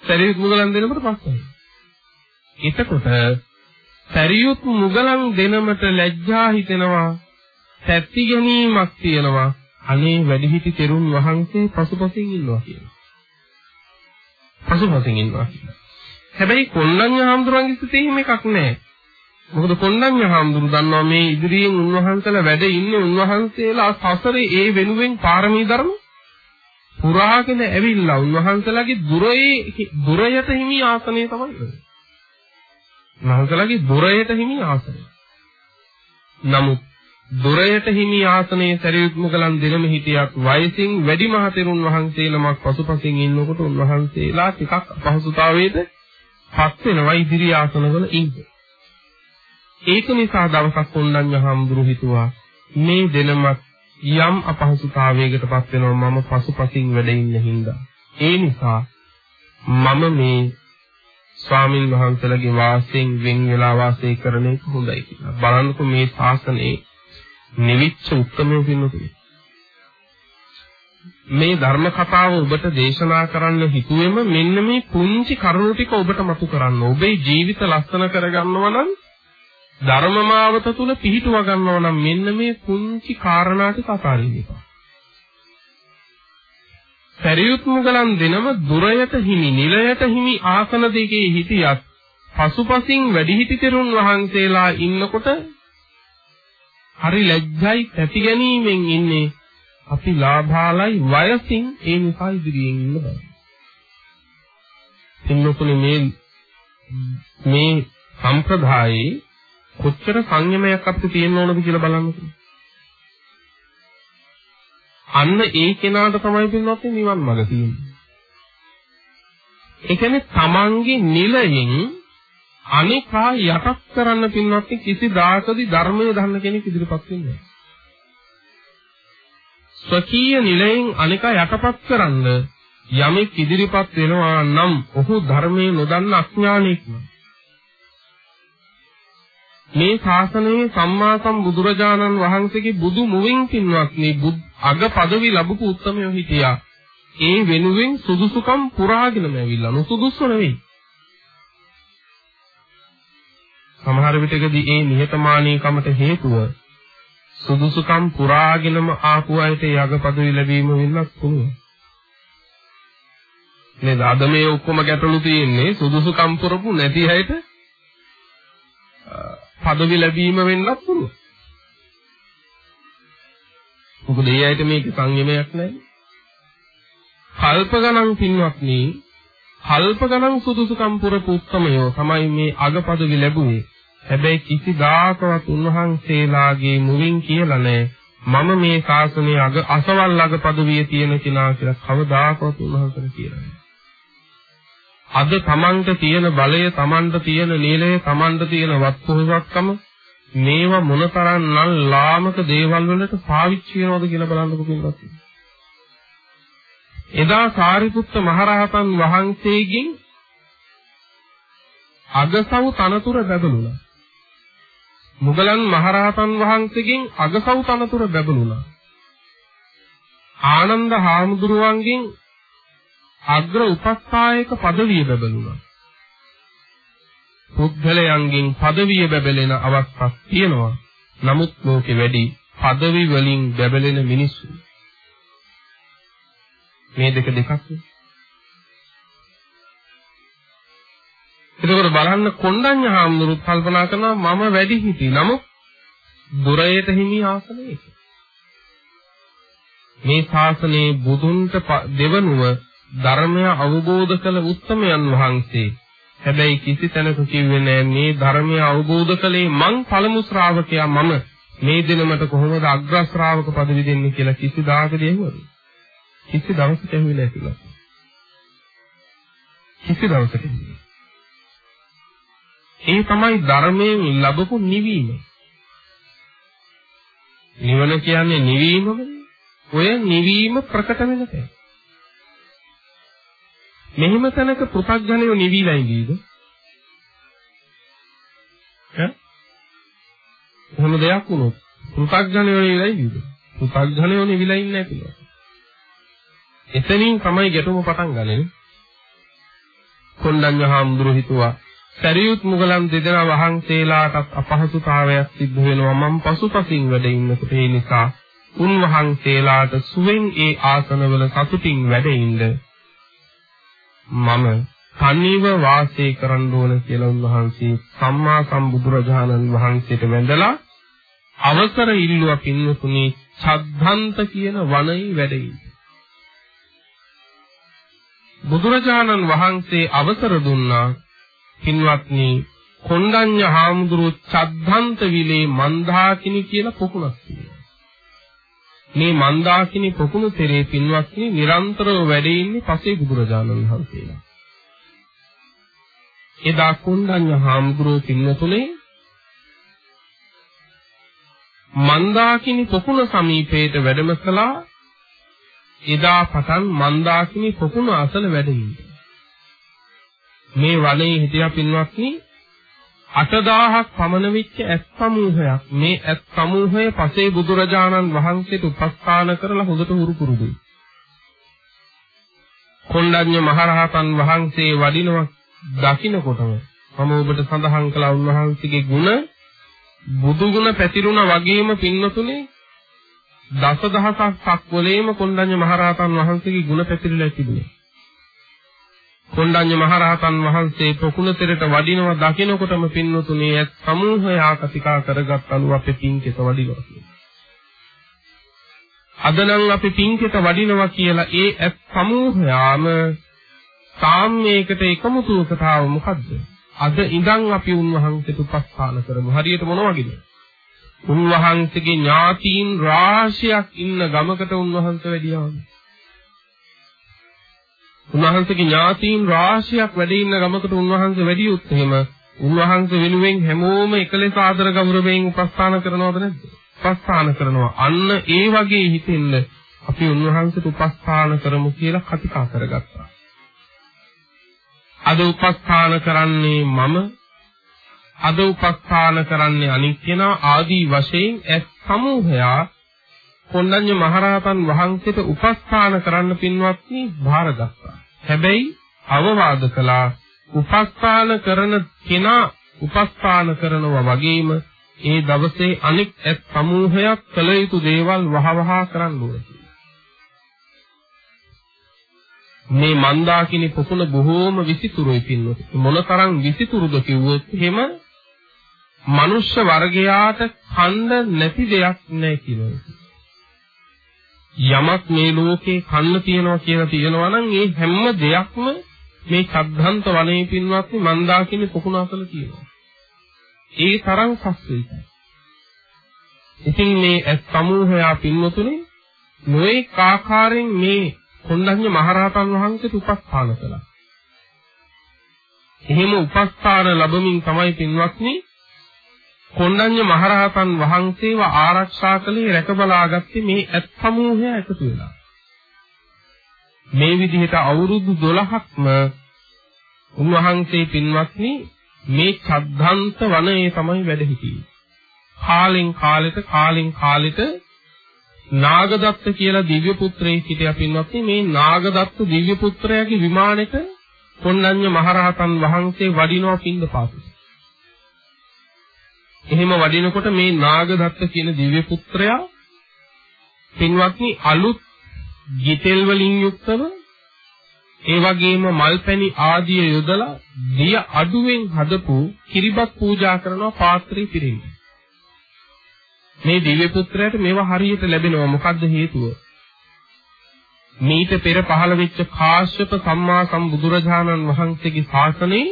[SPEAKER 2] සරියුත් මුගලන් දෙනමට පස්සෙන්. එතකොට සරියුත් මුගලන් දෙනමට ලැජ්ජා හිතෙනවා සැත්ති ගැනීමක් තියෙනවා අනේ වැඩිහිටි තෙරුන් වහන්සේ පසුපසින් ඉන්නවා කියලා. පසුපසින් ඉන්නවා කියලා. හැබැයි කොණ්ණඤ්ඤ හාමුදුරන්ගේ සිතේ එහෙම එකක් නැහැ. මොකද කොණ්ණඤ්ඤ හාමුදුරු දන්නවා මේ ඉදිරියෙන් උන්වහන්සේලා වැඩ ඉන්නේ උන්වහන්සේලා සසරේ ඒ වෙනුවෙන් පාරමී ධර්ම පුරාගෙන ඇවිල්ලා උන්වහන්සේලාගේ දුරේ දුරයට හිමි ආසනය තමයි. උන්වහන්සේලාගේ දුරයට හිමි ආසනය. නමුත් දුරයට හිමි ආසනයේ සරියුත් මුගලන් දෙනම හිටියත් වයසින් වැඩි මහතෙරුන් වහන්සේලමක් පසුපසින් ඉන්නකොට උන්වහන්සේලා ටිකක් අපහසුතාවයේද පත් වෙනවා ඉදිරි ආසනවල ඉන්න. ඒක නිසා දවසක් කොණ්ඩඤ්ඤ හාමුදුරු හිතුවා මේ දෙනමක් යම් අපහසුතාවයකට පත් වෙනවා මම පසුපසින් වැඩ ඉන්න හින්දා. ඒ නිසා මම මේ ස්වාමින් වහන්සේලාගේ වාසයෙන් වෙන් වෙලා වාසය කරන එක හොඳයි කියලා. බලන්නකො මේ ශාසනයේ නිවිච්ච උත්තරමය පින්නතුනේ. මේ ධර්ම කතාව ඔබට දේශනා කරන්න හිතුවෙම මෙන්න මේ පුංචි කරුණු ටික ඔබට මතු කරන්න. ඔබේ ජීවිත ලස්සන කරගන්නවා නම් ධර්ම මාවත තුල පිහිටුව ගන්නවා නම් මෙන්න මේ පුංචි කාරණා ටික අතාරින්න එපා. සරියුත් මුගලන් දෙනම දුරයට හිමි නිලයට හිමි ආසන දෙකේ හිටියත් පසුපසින් වැඩිහිටි තෙරුන් වහන්සේලා ඉන්නකොට හරි ලැජ්ජයි තැති ගැනීමෙන් ඉන්නේ අපි ලාභාලයි වයසින් ඒ නිසා ඉදිරියෙන් ඉන්න බෑ. පින්නතුනේ මේ මේ සම්ප්‍රදායේ කොච්චර සංයමයක් අපිට තියෙන්න ඕනද කියලා බලන්නකෝ. අන්න ඒ කෙනාට තමයි පින්නොත් නිවන් මඟ තියෙන්නේ. ඒ කියන්නේ තමන්ගේ නිලයෙන් අනිකා යටත් කරන්න පින්නොත් කිසි දායකදී ධර්මයේ දන්න කෙනෙක් ඉදිරිපත් වෙන්නේ නැහැ. ස්වකීය නිලයෙන් අනිකා යටපත් කරන්න යමෙක් ඉදිරිපත් වෙනවා නම් ඔහු ධර්මයේ නොදන්න අඥානෙක්මයි. මේ ශාසනයේ සම්මා සම්බුදුරජාණන් වහන්සේගේ බුදු මුවින් පින්වත්නි අග පදවි ලැබපු උත්මයෝ හිටියා. ඒ වෙනුවෙන් සුදුසුකම් පුරාගෙනම ඇවිල්ලා නුසුදුසු නෙවෙයි. සමහර විටකදී ඒ නිහතමානීකමට හේතුව සුදුසුකම් පුරාගෙනම ආපු අයට යග පදවි ලැබීම වෙන්නත් පුළුවන්. නේද? අද මේ ඔක්කොම ගැටලු තියෙන්නේ සුදුසුකම් පුරපු නැති අයට පදවි ලැබීම වෙන්නත් පුළුවන්. මොකද ඒ අයට මේක සංයමයක් නැහැ. කල්ප ගණන් පින්වත්නි කල්ප ගණන් සුදුසුකම් පුරපු උත්තමයෝ තමයි මේ අගපදවි ලැබුවේ. හැබැයි කිසිදාකවත් උන්වහන්සේලාගේ මුවින් කියලා නැහැ. මම මේ ශාසනයේ අග අසවල් අග පදවිය තියෙන කෙනා කියලා කවදාකවත් උන්වහන්සේ කියලා නැහැ. අද තමන්ට තියෙන බලය තමන්ට තියෙන නීලය තමන්ට තියෙන වත්පොහොසත්කම මේවා මොනතරම් නම් ලාමක දේවල් වලට පාවිච්චි වෙනවද කියලා බලන්නකො පින්වත්. එදා සාරිපුත්ත මහරහතන් වහන්සේගෙන් අගසව් තනතුර බැබළුණා. මුගලන් මහරහතන් වහන්සේගෙන් අගසව් තනතුර ලැබුණා. ආනන්ද හාමුදුරුවන්ගෙන් අග්‍ර උපස්ථායක পদවිය ලැබුණා. පුද්ගලයන්ගෙන් পদවිය ලැබෙන අවස්ථාවක් තියෙනවා. නමුත් ලෝකෙ වැඩි পদවි වලින් ලැබෙන මිනිස්සු මේ දෙක දෙකක් නේ. එතකොට බලන්න කොණ්ඩඤ්ඤ හාමුදුරුවෝ කල්පනා කරනවා මම වැඩි හිටි නමුත් දුරයට හිමි ආසනයක. මේ ශාසනයේ බුදුන්ට දෙවනුව ධර්මය අවබෝධ කළ උත්තමයන් වහන්සේ. හැබැයි කිසි තැනක කිව්වේ නෑ මේ ධර්මය අවබෝධ කළේ මං පළමු ශ්‍රාවකයා මම. මේ දිනමට කොහොමද අග්‍ර ශ්‍රාවක පදවි දෙන්නේ කියලා කිසි දායකදී ඇහුවද කිසි දවසක ඇහුවේ නෑ කියලා. කිසි දවසක ඒ තමයි ධර්මයෙන් ලැබපු නිවීම නිවන කියන්නේ නිවීමමනේ ඔය නිවීම ප්‍රකට වෙන තැන මෙහෙම තැනක පෘථග්ජනයෝ නිවිලා ඉඳීද? ඈ? එහෙම දෙයක් වුණොත් පෘථග්ජනයෝ නිවිලා ඉඳීද? පෘථග්ජනයෝ නිවිලා ඉන්නේ නැහැ එතනින් තමයි ගැටුම පටන් ගන්නේ. කොණ්ඩඤ්ඤ හාමුදුරුවෝ හිතුවා සරියුත් මුගලන් දෙදෙනා වහන්සේලාටත් අපහසුතාවයක් සිද්ධ වෙනවා. මම පසුපසින් වැඩ ඉන්නකොට ඒ නිසා උන්වහන්සේලාට සුවෙන් ඒ ආසනවල සතුටින් වැඩ ඉන්න මම තනිව වාසය කරන්න ඕන කියලා උන්වහන්සේ සම්මා සම්බුදුරජාණන් වහන්සේට වැඳලා අවසර ඉල්ලුවා පින්නතුනි සද්ධාන්ත කියන වනයේ වැඩ බුදුරජාණන් වහන්සේ අවසර දුන්නා පින්වත්නි කොණ්ඩඤ්ඤ හාමුදුරුවෝ චද්ධන්ත විලේ මන්දාකිනි කියලා පොකුණක් තියෙනවා. මේ මන්දාකිනි පොකුණු පෙරේ පින්වත්නි නිරන්තරව වැඩ ඉන්නේ පසේ බුදුරජාණන් වහන්සේලා. එදා කුණ්ඩඤ්ඤ හාමුදුරුවෝ පින්නතුනේ මන්දාකිනි පොකුණ සමීපයට වැඩම කළා. එදා පටන් මන්දාකිනි පොකුණ අසල වැඩ මේ වනයේ හිටියා පින්වත්නි 8000ක් පමණ වෙච්ච ඇත් සමූහයක් මේ ඇත් සමූහය පසේ බුදුරජාණන් වහන්සේට උපස්ථාන කරලා හොඳට හුරු පුරුදුයි. කොණ්ඩඤ්ඤ මහරහතන් වහන්සේ වඩිනවා දකින්නකොටම මම ඔබට සඳහන් කළා උන්වහන්සේගේ ගුණ බුදු ගුණ පැතිරුණා වගේම පින්නතුනේ දසදහසක් සක්වලේම කොණ්ඩඤ්ඤ මහරහතන් වහන්සේගේ ගුණ පැතිරිලා තිබුණේ. කොණ්ඩඤ්ඤ මහරහතන් වහන්සේ පොකුණතරට වඩිනවා දකිනකොටම පින්නතුනේ සමූහයා කතිකා කරගත් අලු අපේ පින්කෙත වඩිනවා කියලා. අදනම් අපි පින්කෙත වඩිනවා කියලා ඒ ඇත් සමූහයාම සාම්මේකට එකමුතුවකට ආව මොකද්ද? අද ඉඳන් අපි උන්වහන්සේට උපස්ථාන කරමු. හරියට මොන වගේද? උන්වහන්සේගේ ඥාතීන් රාශියක් ඉන්න ගමකට උන්වහන්සේ වැඩියා. උන්වහන්සේගේ ඥාතීන් රාශියක් වැඩ ඉන්න ගමකට උන්වහන්සේ වැඩියොත් එහෙම උන්වහන්සේ වෙනුවෙන් හැමෝම එකලෙස ආදර ගෞරවයෙන් උපස්ථාන කරනවද නැද්ද? උපස්ථාන කරනවා. අන්න ඒ වගේ හිතෙන්න අපි උන්වහන්සේට උපස්ථාන කරමු කියලා කතිකා කරගත්තා. අද උපස්ථාන කරන්නේ මම අද උපස්ථාන කරන්නේ අනිත් කෙනා ආදී වශයෙන් ඇස් සමූහයා කොණ්ඩඤ්ඤ මහරහතන් වහන්සේට උපස්ථාන කරන්න පින්වත්නි භාරගත්තා. හැබැයි අවවාද කළා උපස්ථාන කරන කෙනා උපස්ථාන කරනවා වගේම ඒ දවසේ අනෙක් ඇත් සමූහයක් කළ යුතු දේවල් වහවහ කරන්න ඕනේ. මේ මන්දාකිනි පොකුණ බොහෝම විසිතුරුයි පින්නොත් මොනතරම් විසිතුරුද කිව්වොත් එහෙම මනුෂ්‍ය වර්ගයාට කන්න නැති දෙයක් නැහැ කියලා. යමක් මේ ලෝකේ කන්න තියනවා කියලා තියෙනවා නම් ඒ හැම දෙයක්ම මේ සද්ධාන්ත වනයේ පින්වත්නි මන්දාකිනි පොකුණ අසල තියෙනවා. ඒ තරම් සස්විතයි. ඉතින් මේ ඇස් සමූහයා පින්වතුනි නොඑක ආකාරයෙන් මේ කොණ්ඩඤ්ඤ මහරහතන් වහන්සේට උපස්ථාන කළා. එහෙම උපස්ථාන ලැබමින් තමයි පින්වත්නි කොණ්ඩඤ්ඤ මහරහතන් වහන්සේව ආරක්ෂා කළේ රැකබලාගත්තේ මේ ඇත් සමූහය එකතු වෙලා. මේ විදිහට අවුරුදු 12ක්ම උන්වහන්සේ පින්වත්නි මේ චද්ධන්ත වනයේ තමයි වැඩ සිටියේ. කාලෙන් කාලෙට කාලෙන් කාලෙට නාගදත්ත කියලා දිව්‍ය පුත්‍රයෙක් හිටියා පින්වත්නි මේ නාගදත්ත දිව්‍ය පුත්‍රයාගේ විමානෙට කොණ්ඩඤ්ඤ මහරහතන් වහන්සේ වඩිනවා පින්දපාතේ. එහෙම වඩිනකොට මේ නාගදත්ත කියන දිව්‍ය පුත්‍රයා පින්වත්නි අලුත් ගිතෙල් වලින් යුක්තව ඒ වගේම මල්පැණි ආදිය යොදලා දිය අඩුවෙන් හදපු කිරිබත් පූජා කරනවා පාත්‍රය පිරින්න. මේ දිව්‍ය පුත්‍රයාට මේවා හරියට ලැබෙනවා මොකද්ද හේතුව? මීට පෙර පහළ වෙච්ච කාශ්‍යප සම්මා සම්බුදුරජාණන් වහන්සේගේ ශාසනයේ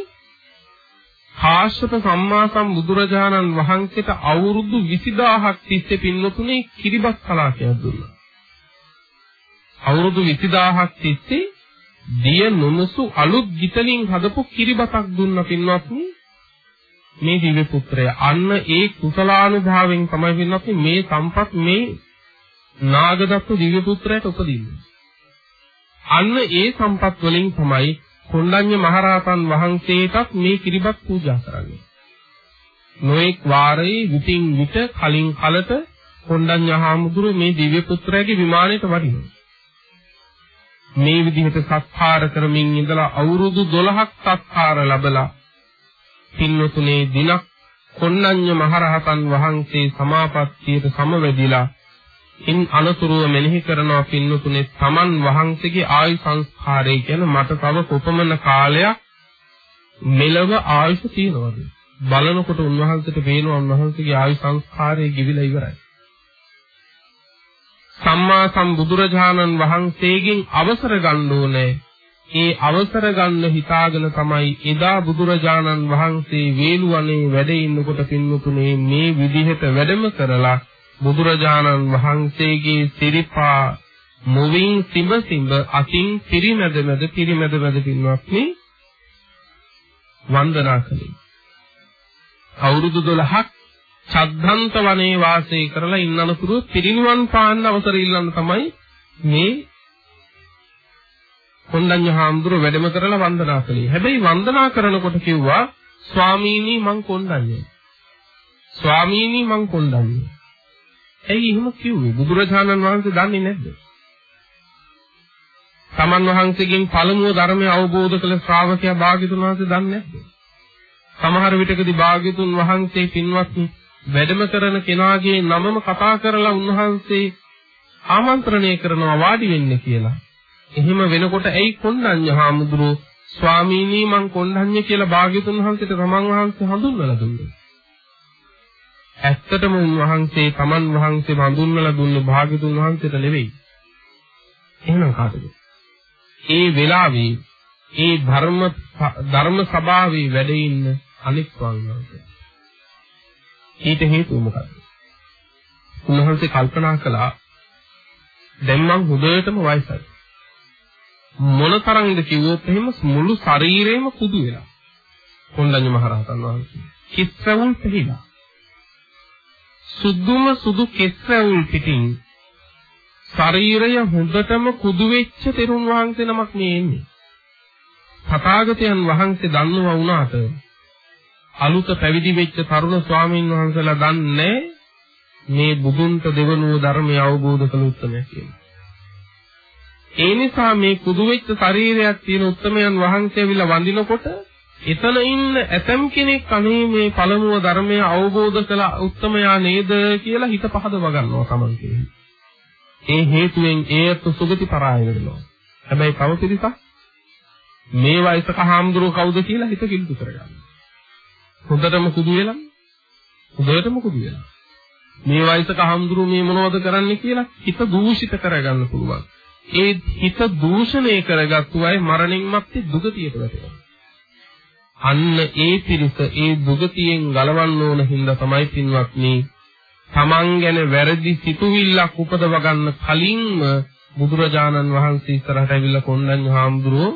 [SPEAKER 2] කාශ්‍යප සම්මා සම්බුදුරජාණන් වහන්සේට අවුරුදු 20000ක් තිස්සේ පින්නතුනේ කිරිබත් කලාපයක් දුන්නා. අවුරුදු 20000ක් තිස්සේ දිය නොනසු අලුත් ගිතලින් හදපු කිරිබතක් දුන්න පින්වත්නි මේ දිව්‍ය පුත්‍රය. අන්න ඒ කුසලානුභාවයෙන් තමයි පින්වත්නි මේ සම්පත් මේ නාගදත්ත දිව්‍ය පුත්‍රයාට උපදින්නේ. අන්න ඒ සම්පත් වලින් තමයි කොණ්ඩඤ්ඤ මහරහතන් වහන්සේටත් මේ කිරිබත් පූජා කරන්නේ. නොඑක් වාරයේ විтин විට කලින් කලට කොණ්ඩඤ්ඤ හාමුදුරුව මේ දිව්‍ය පුත්‍රයාගේ විමානයට වඩිනවා. මේ විදිහට සත්කාර කරමින් ඉඳලා අවුරුදු 12ක් සත්කාර ලැබලා පින්නතුනේ දිනක් කොණ්ණඤ්ඤ මහරහතන් වහන්සේ සමාපත්තියට සමවැදිලා ඉන් අනතුරුව මෙනෙහි කරනවා පින්නතුනේ තමන් වහන්සේගේ ආයු සංස්කාරය කියන මට තව කොපමණ කාලයක් මෙලව ආයුෂ තියනවද බලනකොට උන්වහන්සේට පේනවා උන්වහන්සේගේ ආයු සංස්කාරය ගිවිලා ඉවරයි සම්මා සම්බුදුරජාණන් වහන්සේගෙන් අවසර ගන්න ඕනේ. ඒ අවසර ගන්න හිතාගෙන තමයි එදා බුදුරජාණන් වහන්සේ වේළුවනේ වැඩ ඉන්නකොට පින්නුතුනේ මේ විදිහට වැඩම කරලා බුදුරජාණන් වහන්සේගේ සිරිපා මුවින් සිඹ සිඹ අතින් පිරිමැද මැද පිරිමැද මැද පින්වත්නි වන්දනා කළේ. අවුරුදු 12ක් චද්ධන්ත වනේ වාසය කරලා ඉන්නනතුරු පිරිනිවන් පාන්න අවසර ඉල්ලන්න තමයි මේ කොණ්ඩඤ්ඤ හාමුදුරුව වැඩම කරලා වන්දනා කළේ. හැබැයි වන්දනා කරනකොට කිව්වා ස්වාමීනි මං කොණ්ඩඤ්ඤයි. ස්වාමීනි මං කොණ්ඩඤ්ඤයි. ඇයි එහෙම කිව්වේ? බුදුරජාණන් වහන්සේ දන්නේ නැද්ද? තමන් වහන්සේගෙන් පළමුව ධර්මය අවබෝධ කළ ශ්‍රාවකයා භාග්‍යතුන් වහන්සේ දන්නේ නැද්ද? සමහර විටකදී භාග්‍යතුන් වහන්සේ පින්වත්නි වැඩම කරන කෙනාගේ නමම කතා කරලා උන්වහන්සේ ආමන්ත්‍රණය කරනවා වාඩි වෙන්න කියලා. එහෙම වෙනකොට ඇයි කොණ්ඩඤ්ඤ හාමුදුරුවෝ ස්වාමීනි මං කොණ්ඩඤ්ඤ කියලා භාග්‍යතුන් වහන්සේට තමන් වහන්සේ හඳුන්වලා දුන්නේ. ඇත්තටම උන්වහන්සේ තමන් වහන්සේ හඳුන්වලා දුන්නේ භාග්‍යතුන් වහන්සේට නෙවෙයි. එහෙනම් කාටද? ඒ වෙලාවේ ඒ ධර්ම ධර්ම සභාවේ වැඩ ඉන්න අනික් වංගවන්තය ඊට හේතුව මොකක්ද? උන්වහන්සේ කල්පනා කළා දැන් මං හොඳටම වයසයි. මොනතරම්ද කිව්වොත් එහෙම මුළු ශරීරෙම කුදු වෙලා. කොණ්ඩඤ්ඤ මහරහතන් වහන්සේ. කිස්සවුල් පිළිලා. සුදුම සුදු කිස්සවුල් පිටින් ශරීරය හොඳටම කුදු වෙච්ච තෙරුන් වහන්සේ නමක් මේ එන්නේ. තථාගතයන් වහන්සේ දන්නවා වුණාට අලුත පැවිදි වෙච්ච තරුණ ස්වාමීන් වහන්සේලා දන්නේ මේ බුදුන්ට දෙවනුව ධර්මය අවබෝධ කළ උත්තරය කියලා. ඒ නිසා මේ කුදු වෙච්ච ශරීරයක් තියෙන උත්තරමයන් වහන්සේවිලා වඳිනකොට එතන ඉන්න ඇතම් කෙනෙක් අනේ මේ පළමුව ධර්මය අවබෝධ කළ උත්තරමයා නේද කියලා හිත පහදව ගන්නවා Taman ඒ හේතුවෙන් ඒත් සුගති පරාය වෙනවා. හැබැයි තව පිරිසක් මේ වයසක හාමුදුරුව කවුද කියලා හිත කිල්පු කරගන්න. හොඳටම කුදු වෙලා හොඳටම කුදු වෙලා. මේ වයසක හාමුදුරුව මේ මොනවද කරන්නේ කියලා හිත දූෂිත කරගන්න පුළුවන්. ඒ හිත දූෂණය කරගත්තු අය මරණින් මත්තේ දුගතියට වැටෙනවා. අන්න ඒ පිරිස ඒ දුගතියෙන් ගලවන්න ඕන හින්දා තමයි පින්වත්නි තමන් ගැන වැරදි සිතුවිල්ලක් උපදව ගන්න කලින්ම බුදුරජාණන් වහන්සේ ඉස්සරහට ඇවිල්ලා කොණ්ඩඤ්ඤ හාමුදුරුවෝ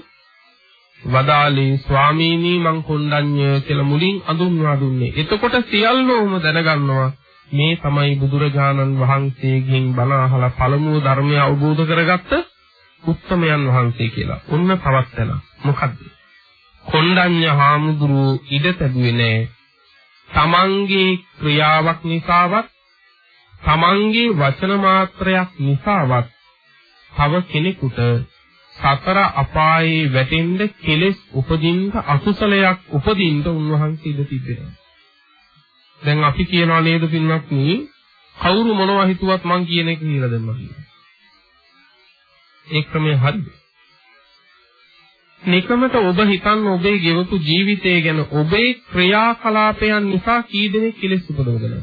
[SPEAKER 2] වදාලේ ස්වාමීනි මං කොණ්ඩඤ්ඤ කියලා මුලින් අඳුන්වා දුන්නේ. එතකොට සියල්ලෝම දැනගන්නවා මේ තමයි බුදුරජාණන් වහන්සේගෙන් බණ අහලා පළමුව ධර්මය අවබෝධ කරගත්ත උත්තමයන් වහන්සේ කියලා. ඔන්න තවත් තැන. මොකද්ද? කොණ්ඩඤ්ඤ හාමුදුරුවෝ ඉඩ තැබුවේ නෑ. තමන්ගේ ක්‍රියාවක් නිසාවත් තමන්ගේ වචන මාත්‍රයක් නිසාවත් තව කෙනෙකුට සතර අපායේ වැටෙන්න කෙලෙස් උපදින්න අකුසලයක් උපදින්න උන්වහන්සේ ඉඳ තිබෙනවා. දැන් අපි කියනවා නේද පින්වත්නි කවුරු මොනවා හිතුවත් මං කියන එක කියලා දෙන්න කියලා. ඒ ක්‍රමය හරිද? නිකමට ඔබ හිතන්න ඔබේ ගෙවපු ජීවිතය ගැන ඔබේ ක්‍රියාකලාපයන් නිසා කී දෙනෙක් කෙලෙස් උපදවගෙන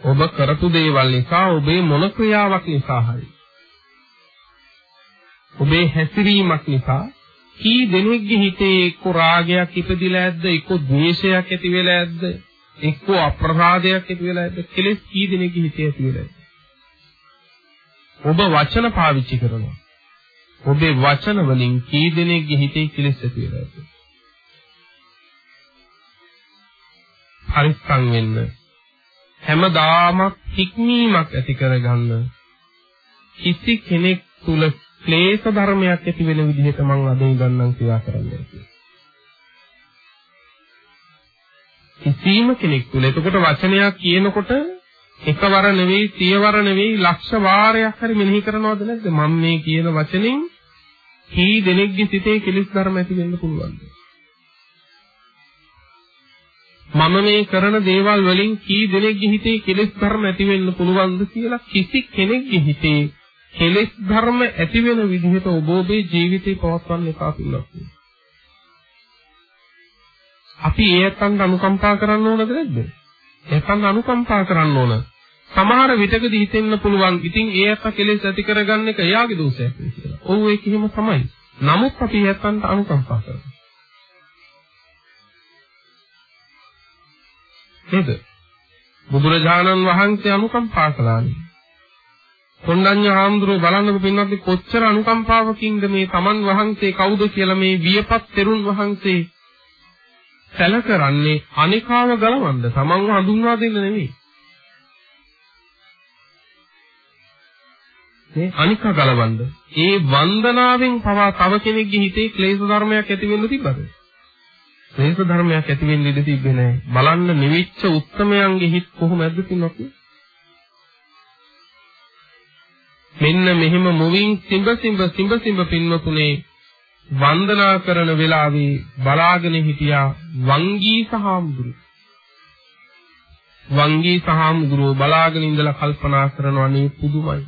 [SPEAKER 2] ඔබ කරපු දේවල් නිසා ඔබේ මොන ක්‍රියාවක් නිසා හරි ඔබේ හැසිරීමක් නිසා කී දෙනෙක්ගේ හිතේ එක්ක රාගයක් ඉපදිලා ඇද්ද එක්ක ද්වේෂයක් ඇති වෙලා ඇද්ද එක්ක අප්‍රසාදයක් ඇති වෙලා ඇද්ද කෙලෙස් කී දෙනෙක්ගේ හිතේ ඇති වෙලා ඇද්ද? ඔබ වචන පාවිච්චි කරනවා. ඔබේ වචන වලින් කී දෙනෙක්ගේ හිතේ කෙලෙස් ඇති වෙලා ඇද්ද පරිස්සම් වෙන්න හැමදාම හික්මීමක් ඇති කරගන්න කිසි කෙනෙක් තුල ක්ලේශ ධර්මයක් ඇති වෙන විදිහට මම අද ඉඳන්නම් ක්‍රියා කරන්නේ කියලා. කිසිම කෙනෙක් තුල එතකොට වචනයක් කියනකොට එකවර නෙවෙයි සියවර නෙවෙයි ලක්ෂ වාරයක් හරි මෙනෙහි කරනවද නැද්ද මම මේ කියන වචනෙන් කී දෙනෙක්ගේ සිතේ කෙලිස් ධර්ම ඇති වෙන්න පුළුවන්ද මම මේ කරන දේවල් වලින් කී දෙනෙක්ගේ හිතේ කෙලෙස් ධර්ම ඇති වෙන්න පුළුවන්ද කියලා කිසි කෙනෙක්ගේ හිතේ කෙලෙස් ධර්ම ඇති වෙන විදිහට ඔබ ඔබේ ජීවිතේ පවත්වන්න එපා කියලා. අපි ඒත්තන්ට අනුකම්පා කරන්න ඕනද නැද්ද? ඒත්තන්ට අනුකම්පා කරන්න ඕන. සමහර විටකදී හිතෙන්න පුළුවන් ඉතින් ඒ අත්ත කෙලෙස් ඇති කරගන්න එක එයාගේ දෝෂයක් කියලා. ඔව් ඒක එහෙම තමයි. නමුත් අපි ඒත්තන්ට අනුකම්පා කරනවා. නේද? බුදුරජාණන් වහන්සේ අනුකම්පා කළානේ. කොණ්ඩඤ්ඤ හාමුදුරුවෝ බලන්නකො පින්වත් කොච්චර අනුකම්පාවකින්ද මේ තමන් වහන්සේ කවුද කියලා මේ වියපත් තෙරුන් වහන්සේ සැලකරන්නේ අනිකාව ගලවන්න තමන්ව හඳුන්වා දෙන්න නෙවෙයි. මේ අනිකා ගලවන්න. ඒ වන්දනාවෙන් පවා තව කෙනෙක්ගේ හිතේ ක්ලේශ ධර්මයක් ඇති වෙන්න තිබ්බද? ක්ලේශ ධර්මයක් ඇති වෙන්න ඉඩ තිබ්බේ නැහැ. බලන්න නිවිච්ච උත්තමයන්ගේ හිත කොහොමද පින්නොත්? මෙන්න මෙහෙම මුවින් සිඹ සිඹ සිඹ සිඹ පින්වතුනේ වන්දනා කරන වෙලාවේ බලාගෙන හිටියා වංගී සහාමුදුරු. වංගී සහාමුදුරුව බලාගෙන ඉඳලා කල්පනා කරනවා නේ පුදුමයි.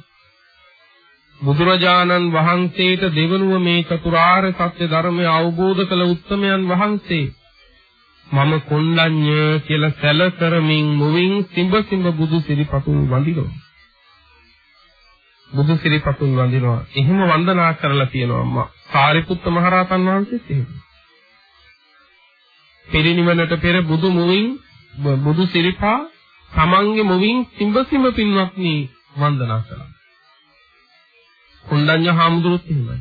[SPEAKER 2] බුදුරජාණන් වහන්සේට දෙවනුව මේ චතුරාර්ය සත්‍ය ධර්මය අවබෝධ කළ උත්තමයන් වහන්සේ මම කොණ්ඩඤ්ඤ කියලා සැල කරමින් මුවින් සිඹ සිඹ බුදු සිරිපතුන් වඳිනවා. බුදු සිරිපතුන් වඳිනවා. එහෙම වන්දනා කරලා තියෙනවා අම්මා. සාරිපුත්ත මහරහතන් වහන්සේත් එහෙම. පිරිනිවනට පෙර බුදු මුවින් බුදු සිරිපා තමන්ගේ මුවින් සිඹ සිඹ පින්වත්නි වන්දනා කළා. කුණ්ඩඤ්ඤ හාමුදුරුවෝ එහෙමයි.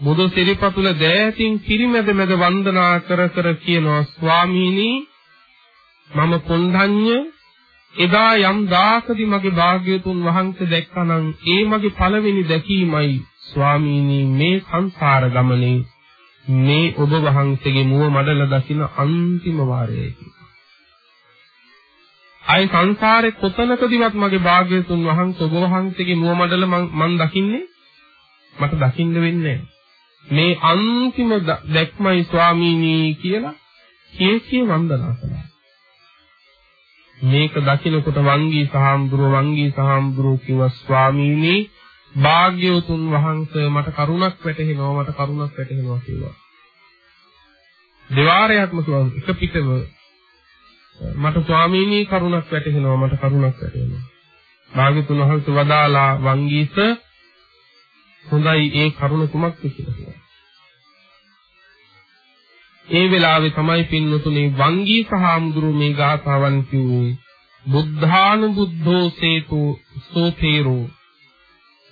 [SPEAKER 2] බුදු සිරිපතුල දෑතින් පිරිමැද මැද වන්දනා කර කර කියනවා ස්වාමීනි මම කුණ්ඩඤ්ඤ එදා යම් දාකදී මගේ භාග්‍යතුන් වහන්සේ දැක්කනම් ඒ මගේ පළවෙනි දැකීමයි ස්වාමීනි මේ සංසාර ගමනේ. මේ ඔබ වහන්සේගේ මුව මඩල දකින අන්තිම වාරයයි අයි සංසාරේ කොතනකදීවත් මගේ භාග්‍යතුන් වහන්සේ ඔබ වහන්සේගේ මුව මඩල මං දකින්නේ? මට දකින්න වෙන්නේ මේ අන්තිම දැක්මයි ස්වාමීනි කියලා කියේ කිය වන්දනා කළා මේක දකිනකොට වංගී සහම්දුර වංගී සහම්දුර කිව්වා ස්වාමීනි භාග්‍යවතුන් වහන්සේ මට කරුණක් වැටහෙනවා මට කරුණක් වැටහෙනවා කියලා. දෙවාරයක්ම ස්වාමී එක පිටව මට ස්වාමීනි කරුණක් වැටහෙනවා මට කරුණක් වැටහෙනවා. භාග්‍යවතුන් වහන්සේ වදාලා වංගීස හොඳයි ඒ කරුණ කුමක්ද කියලා කිව්වා. ඒ වෙලාවේ තමයි පින්නතුනේ වංගී සහාමුදුරු මේ ගාථාවන් කිව්වේ බුද්ධානුබුද්ධෝ සේතු සෝතේරෝ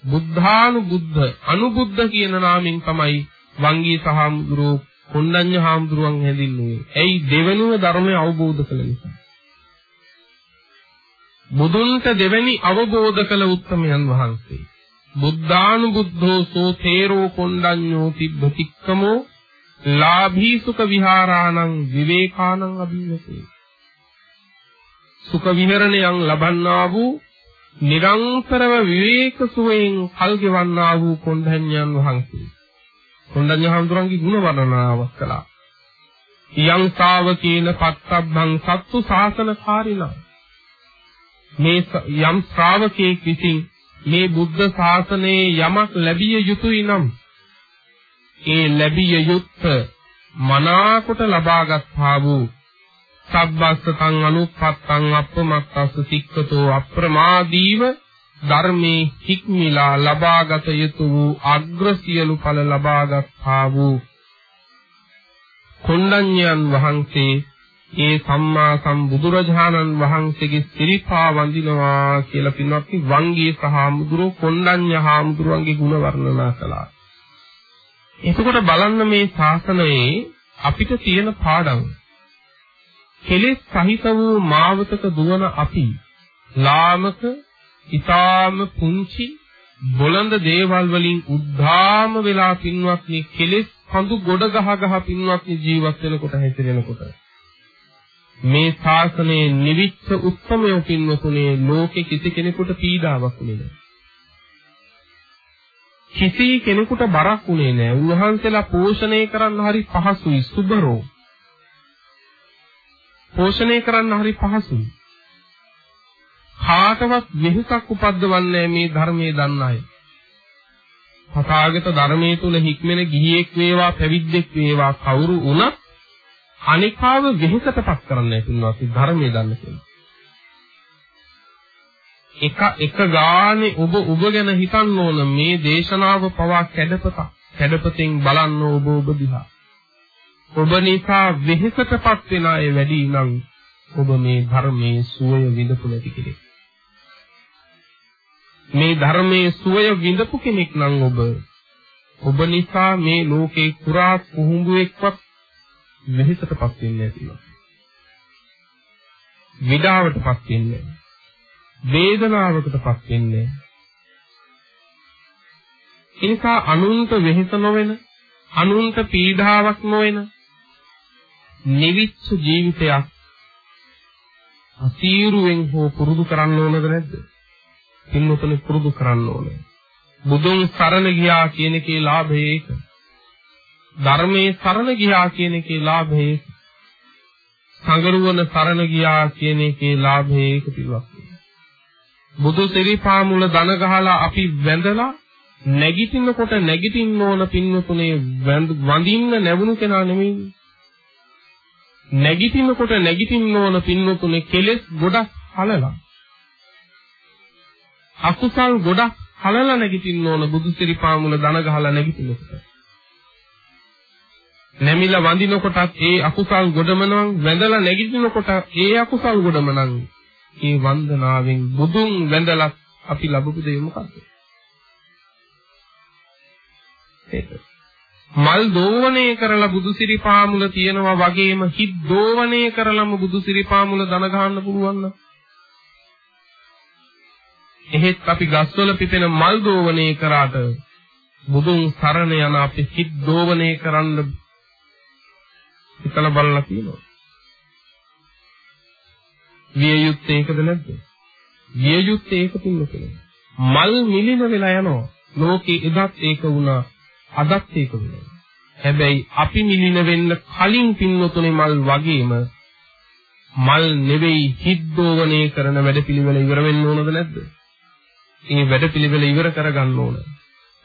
[SPEAKER 2] බුද්ධානුබුද්ධ අනුබුද්ධ කියන නාමයෙන් තමයි වංගී සහාමුදුරු කොණ්ඩඤ්ඤ හාමුදුරුවන් හැඳින්වුවේ. ඇයි දෙවෙනුව ධර්මය අවබෝධ කළ නිසා. බුදුන්ට දෙවෙනි අවබෝධ කළ උත්තමයන් වහන්සේ. බුද්ධානුබුද්ධෝ සෝතේරෝ කොණ්ඩඤ්ඤෝ තිබ්බතික්කමෝ ලාභී සුඛ විහාරාණං විවේකානං අභිවසේ සුඛ විහරණයන් ලබන්නා වූ නිරන්තරව විවේක සුවයෙන් කල් ගෙවන්නා වූ කොණ්ඩඤ්ඤයන් වහන්සේ. කොණ්ඩඤ්ඤ හඳුරන්ගේ ගුණ වර්ණනාවක් කළා. යං ශාවකේන පත්තබ්බං සත්තු ශාසනකාරිනා මේ යම් ශ්‍රාවකෙක් විසින් මේ බුද්ධ ශාසනයේ යමක් ලැබිය යුතුයි නම් ඒ ලැබිය යුත්ත මනාකොට ලබාගත්තා වූ සබ්බස්සතං අනුප්පත්තං අප්පමත්තස්ස සික්කතෝ අප්‍රමාදීව ධර්මේ හික්මිලා ලබාගත යුතු වූ අග්‍ර සියලු ඵල ලබාගත්තා වූ කොණ්ඩඤ්ඤයන් වහන්සේ ඒ සම්මා සම්බුදුරජාණන් වහන්සේගේ සිරිපා වඳිනවා කියලා පින්වත්නි වංගී සහ මුදුරෝ කොණ්ඩඤ්ඤ හාමුදුරුවන්ගේ ගුණ වර්ණනා කළා. එතකොට බලන්න මේ ශාසනයේ අපිට තියෙන පාඩම්. කෙලෙස් සහිත වූ මාවතක දුවන අපි ලාමක, ඊටාම පුංචි බොළඳ දේවල් වලින් උද්ධාම වෙලා පින්වත්නි කෙලෙස් කඳු ගොඩ ගහ ගහ පින්වත්නි ජීවත් වෙනකොට හැසිරෙනකොට මේ ශාසනයේ නිවිච්ච උත්සමය පින්වතුනේ ලෝකෙ කිසි කෙනෙකුට පීඩාවක් නෙවෙයි. කිසි කෙනෙකුට බරක් උනේ නැහැ. උන්වහන්සේලා පෝෂණය කරන්න හරි පහසුයි සුබරෝ. පෝෂණය කරන්න හරි පහසුයි. කාටවත් වෙහසක් උපද්දවන්නේ මේ ධර්මයේ දන්න අය. තථාගත ධර්මයේ තුල හික්මෙන ගිහියෙක් වේවා පැවිද්දෙක් වේවා කවුරු වුණත් අනිකාව වෙහසටපත් කරන්නේ පින්වත් ධර්මයේ දන්න කෙනා. එක එක ගානේ ඔබ ඔබ ගැන හිතන්න ඕන මේ දේශනාව පවා කැඩපත කැඩපතෙන් බලන්න ඔබ ඔබ දිහා. ඔබ නිසා වෙහෙසටපත් වෙන අය වැඩි නම් ඔබ මේ ධර්මයේ සුවය විඳපු නැති කෙනෙක්. මේ ධර්මයේ සුවය විඳපු කෙනෙක් නම් ඔබ ඔබ නිසා මේ ලෝකේ කුරා කුහුඹුවෙක්වත් වෙහෙසටපත් වෙන්නේ නැතිව විඩාවටපත් වෙන්නේ වේදනාවකටපත් වෙන්නේ. ඒ නිසා අනුන්ට වෙහෙස නොවන, අනුන්ට පීඩාවක් නොවන නිවිච්ච ජීවිතයක් අසීරුවෙන් හෝ පුරුදු කරන්න ඕනද නැද්ද? පින්වතුනි පුරුදු කරන්න ඕනේ. බුදුන් සරණ ගියා කියන එකේ ලාභය ඒක. ධර්මයේ සරණ ගියා කියන එකේ ලාභය ඒක. සංගරුවන සරණ ගියා කියන එකේ ලාභය ඒක පිළිවක්. බුදු සිරිපා මුල දන ගහලා අපි වැඳලා නැගිටිනකොට නැගිටින්න ඕන පින්නතුනේ වඳින්න නැවුණු කෙනා නෙමෙයි. නැගිටිනකොට නැගිටින්න ඕන පින්නතුනේ කෙලෙස් ගොඩක් හලලා. අකුසල් ගොඩක් හලලා නැගිටින්න ඕන බුදු සිරිපා මුල දන ගහලා නැගිටිනකොට. නැමිලා වඳිනකොටත් ඒ අකුසල් ගොඩම නම් වැඳලා නැගිටිනකොට ඒ අකුසල් ගොඩම නම් ඒ වන්දනාවෙන් බුදුන් වැඳලා අපි ලැබපු දේ මොකද්ද? මල් දෝවණය කරලා බුදු සිරිපාමුල තියනවා වගේම හිත් දෝවණය කරලම බුදු සිරිපාමුල දන ගන්න පුළුවන් නම්. එහෙත් අපි ගස්වල පිපෙන මල් දෝවණය කරාට බුදුන් සරණ යන අපි හිත් දෝවණය කරන්න හිතලා බලලා තියෙනවා. විය යුත්තේ ඒකද නැද්ද? විය යුත්තේ ඒක පින්නතුනේ. මල් මිලින වෙලා යනවා. ලෝකේ එදත් ඒක වුණා, අදත් ඒක වෙනවා. හැබැයි අපි මිලින වෙන්න කලින් පින්නතුනේ මල් වගේම මල් නෙවෙයි හිද්දෝවණේ කරන වැඩපිළිවෙල ඉවර වෙන්න ඕනද නැද්ද? ඒ වැඩපිළිවෙල ඉවර කරගන්න ඕන.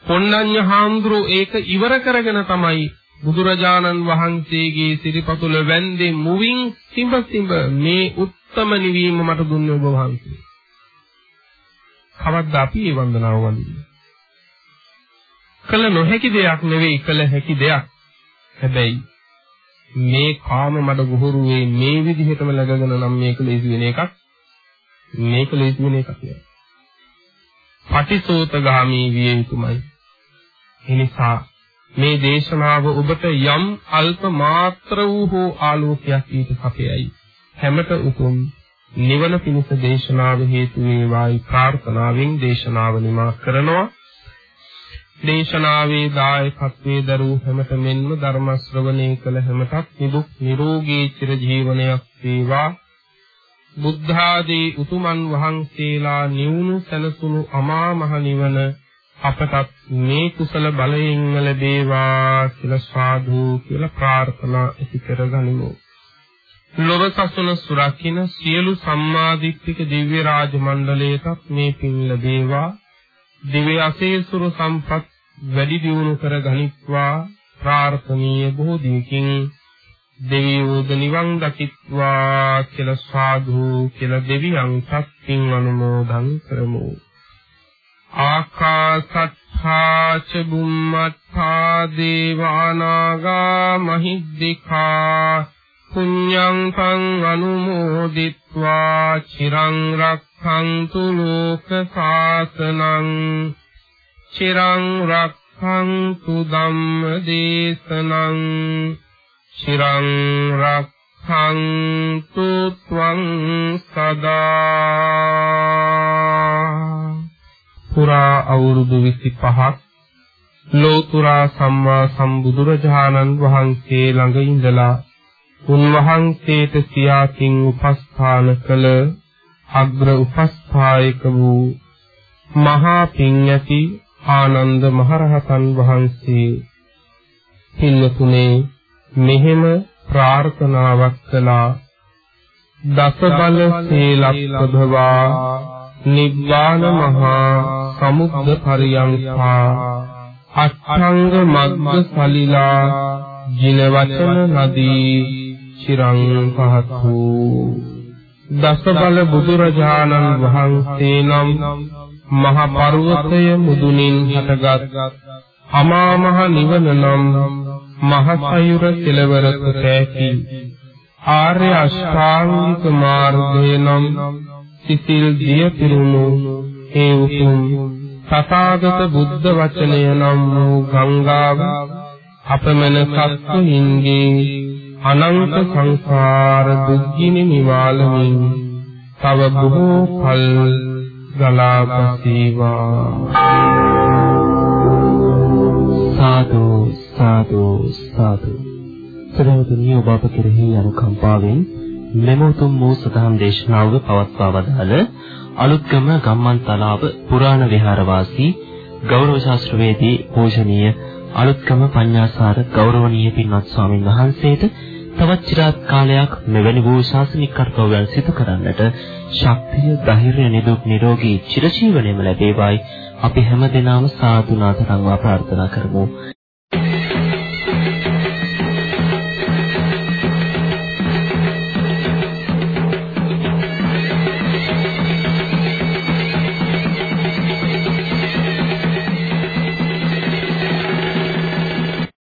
[SPEAKER 2] පොණ්ණඤ්ඤ හාමුදුරුවෝ ඒක ඉවර කරගෙන තමයි බුදුරජාණන් වහන්සේගේ සිරිපතුල වැන්දේ මුවින් සිඹ සිඹ මේ උත්තම නිවීම මට දුන්නේ ඔබ වහන්සේ. කවද්ද අපි මේ වන්දනාව වඳින්නේ? කළ නොහැකි දෙයක් නෙවෙයි කළ හැකි දෙයක්. හැබැයි මේ කාම මඩ ගුහුරුවේ මේ විදිහටම läගගෙන නම් මේක ලේසි වෙන එකක් මේක ලේසි වෙන එකක් නෙවෙයි. පටිසෝතගාමී විය යුතුමයි. එනිසා මේ දේශනාව ඔබට යම් අල්ප මාත්‍ර වූ හෝ ආලෝකයක් ඊට සපයයි. හැමත උතුම් නිවන පිණිස දේශනාව හේතු වේවායි ප්‍රාර්ථනාවෙන් දේශනාව නිමා කරනවා. දේශනාවේ දායකත්වයේ දරූ හැමත මෙන්ම ධර්ම ශ්‍රවණය කළ හැමතත් නිදුක් නිරෝගී චිර ජීවනයක් වේවා. බුද්ධ ආදී උතුමන් වහන්සේලා නිවුණු සැනසුණු අමා මහ නිවන අපටත් මේ කුසල බලයෙන් ලැබේවා කියලා සාදු කියලා ප්‍රාර්ථනා ඇති කරගනිමු. ලොව සසුන සුරකින්න සියලු සම්මාදිට්ඨික දිව්‍ය රාජ මණ්ඩලයටත් මේ පින් ලැබේවා. දිව්‍ය අසේසුරු සම්පත් වැඩි දියුණු කර ගනිත්වා ප්‍රාර්ථනීය බෝධියකින් දෙවියෝද නිවන් දකිත්වා කියලා සාදු කියලා දෙවියන්ට පින් අනුමෝදන් කරමු. ආකාසත්තා ච බුම්මත්තා දේවානාගා මහිද්దికා පුඤ්ඤං තං අනුමෝදිත්වා චිරං රක්ඛන්තු ලෝක සාසනං චිරං රක්ඛන්තු ධම්ම දේශනං චිරං රක්ඛන්තු ත්වං සදා පුරා අවුරුදු 25ක් ලෝතුරා සම්මා සම්බුදුරජාණන් වහන්සේ ළඟ ඉඳලා උන්වහන්සේට සියාකින් උපස්ථාන කළ අග්‍ර උපස්ථායක වූ මහා පින්යති ආනන්ද මහරහතන් වහන්සේ පින්නතුනේ මෙහෙම ප්‍රාර්ථනාවක් කළා. දස බල සීලප්පභවා නිබ්බාන මහා සමුද්ද පරියංසා අෂ්ඨංග මග්ග සලිලා ජින වචන නදී චිරං පහතු දස බල බුදුරජාණන් වහන්සේ නම් මහ පර්වතය මුදුනින් හටගත් අමා මහ නිවන නම් මහ සයුර කෙලවර කොට ඇති ආර්ය අෂ්ටාංගික මාර්ගය නම් සිසිල් දිය පිරුණු ඒ උතුම් තථාගත බුද්ධ වචනය නම් වූ ගංගාව අපමණ සත්තුන්ගේ අනන්ත සංසාර දුක්ගිනි නිවාලමින් තව බොහෝ කල් ගලාපසීවා
[SPEAKER 1] සාදු සාදු සාදු. සදවතුනි ඔබ අප කෙරෙහි අනුකම්පාවෙන් මෙම උතුම් වූ සතහන් දේශනාව පවත්වා වදාළ අලුත්ගම ගම්මන්තලාව පුරාණ විහාරවාසී ගෞරව ශාස්ත්‍රවේදී පූජනීය අලුත්ගම පඤ්ඤාසාර ගෞරවනීය පින්වත් ස්වාමින් වහන්සේට තවත් চিරාත් කාලයක් මෙවැනි වූ ශාසනික කර්තව්‍යයන් සිදු කරන්නට ශක්තිය ධෛර්ය නිදුක් නිරෝගී චිරජීවනයේම ලැබේවායි. අපි හැම දිනම සාදු නාද ප්‍රාර්ථනා කරමු.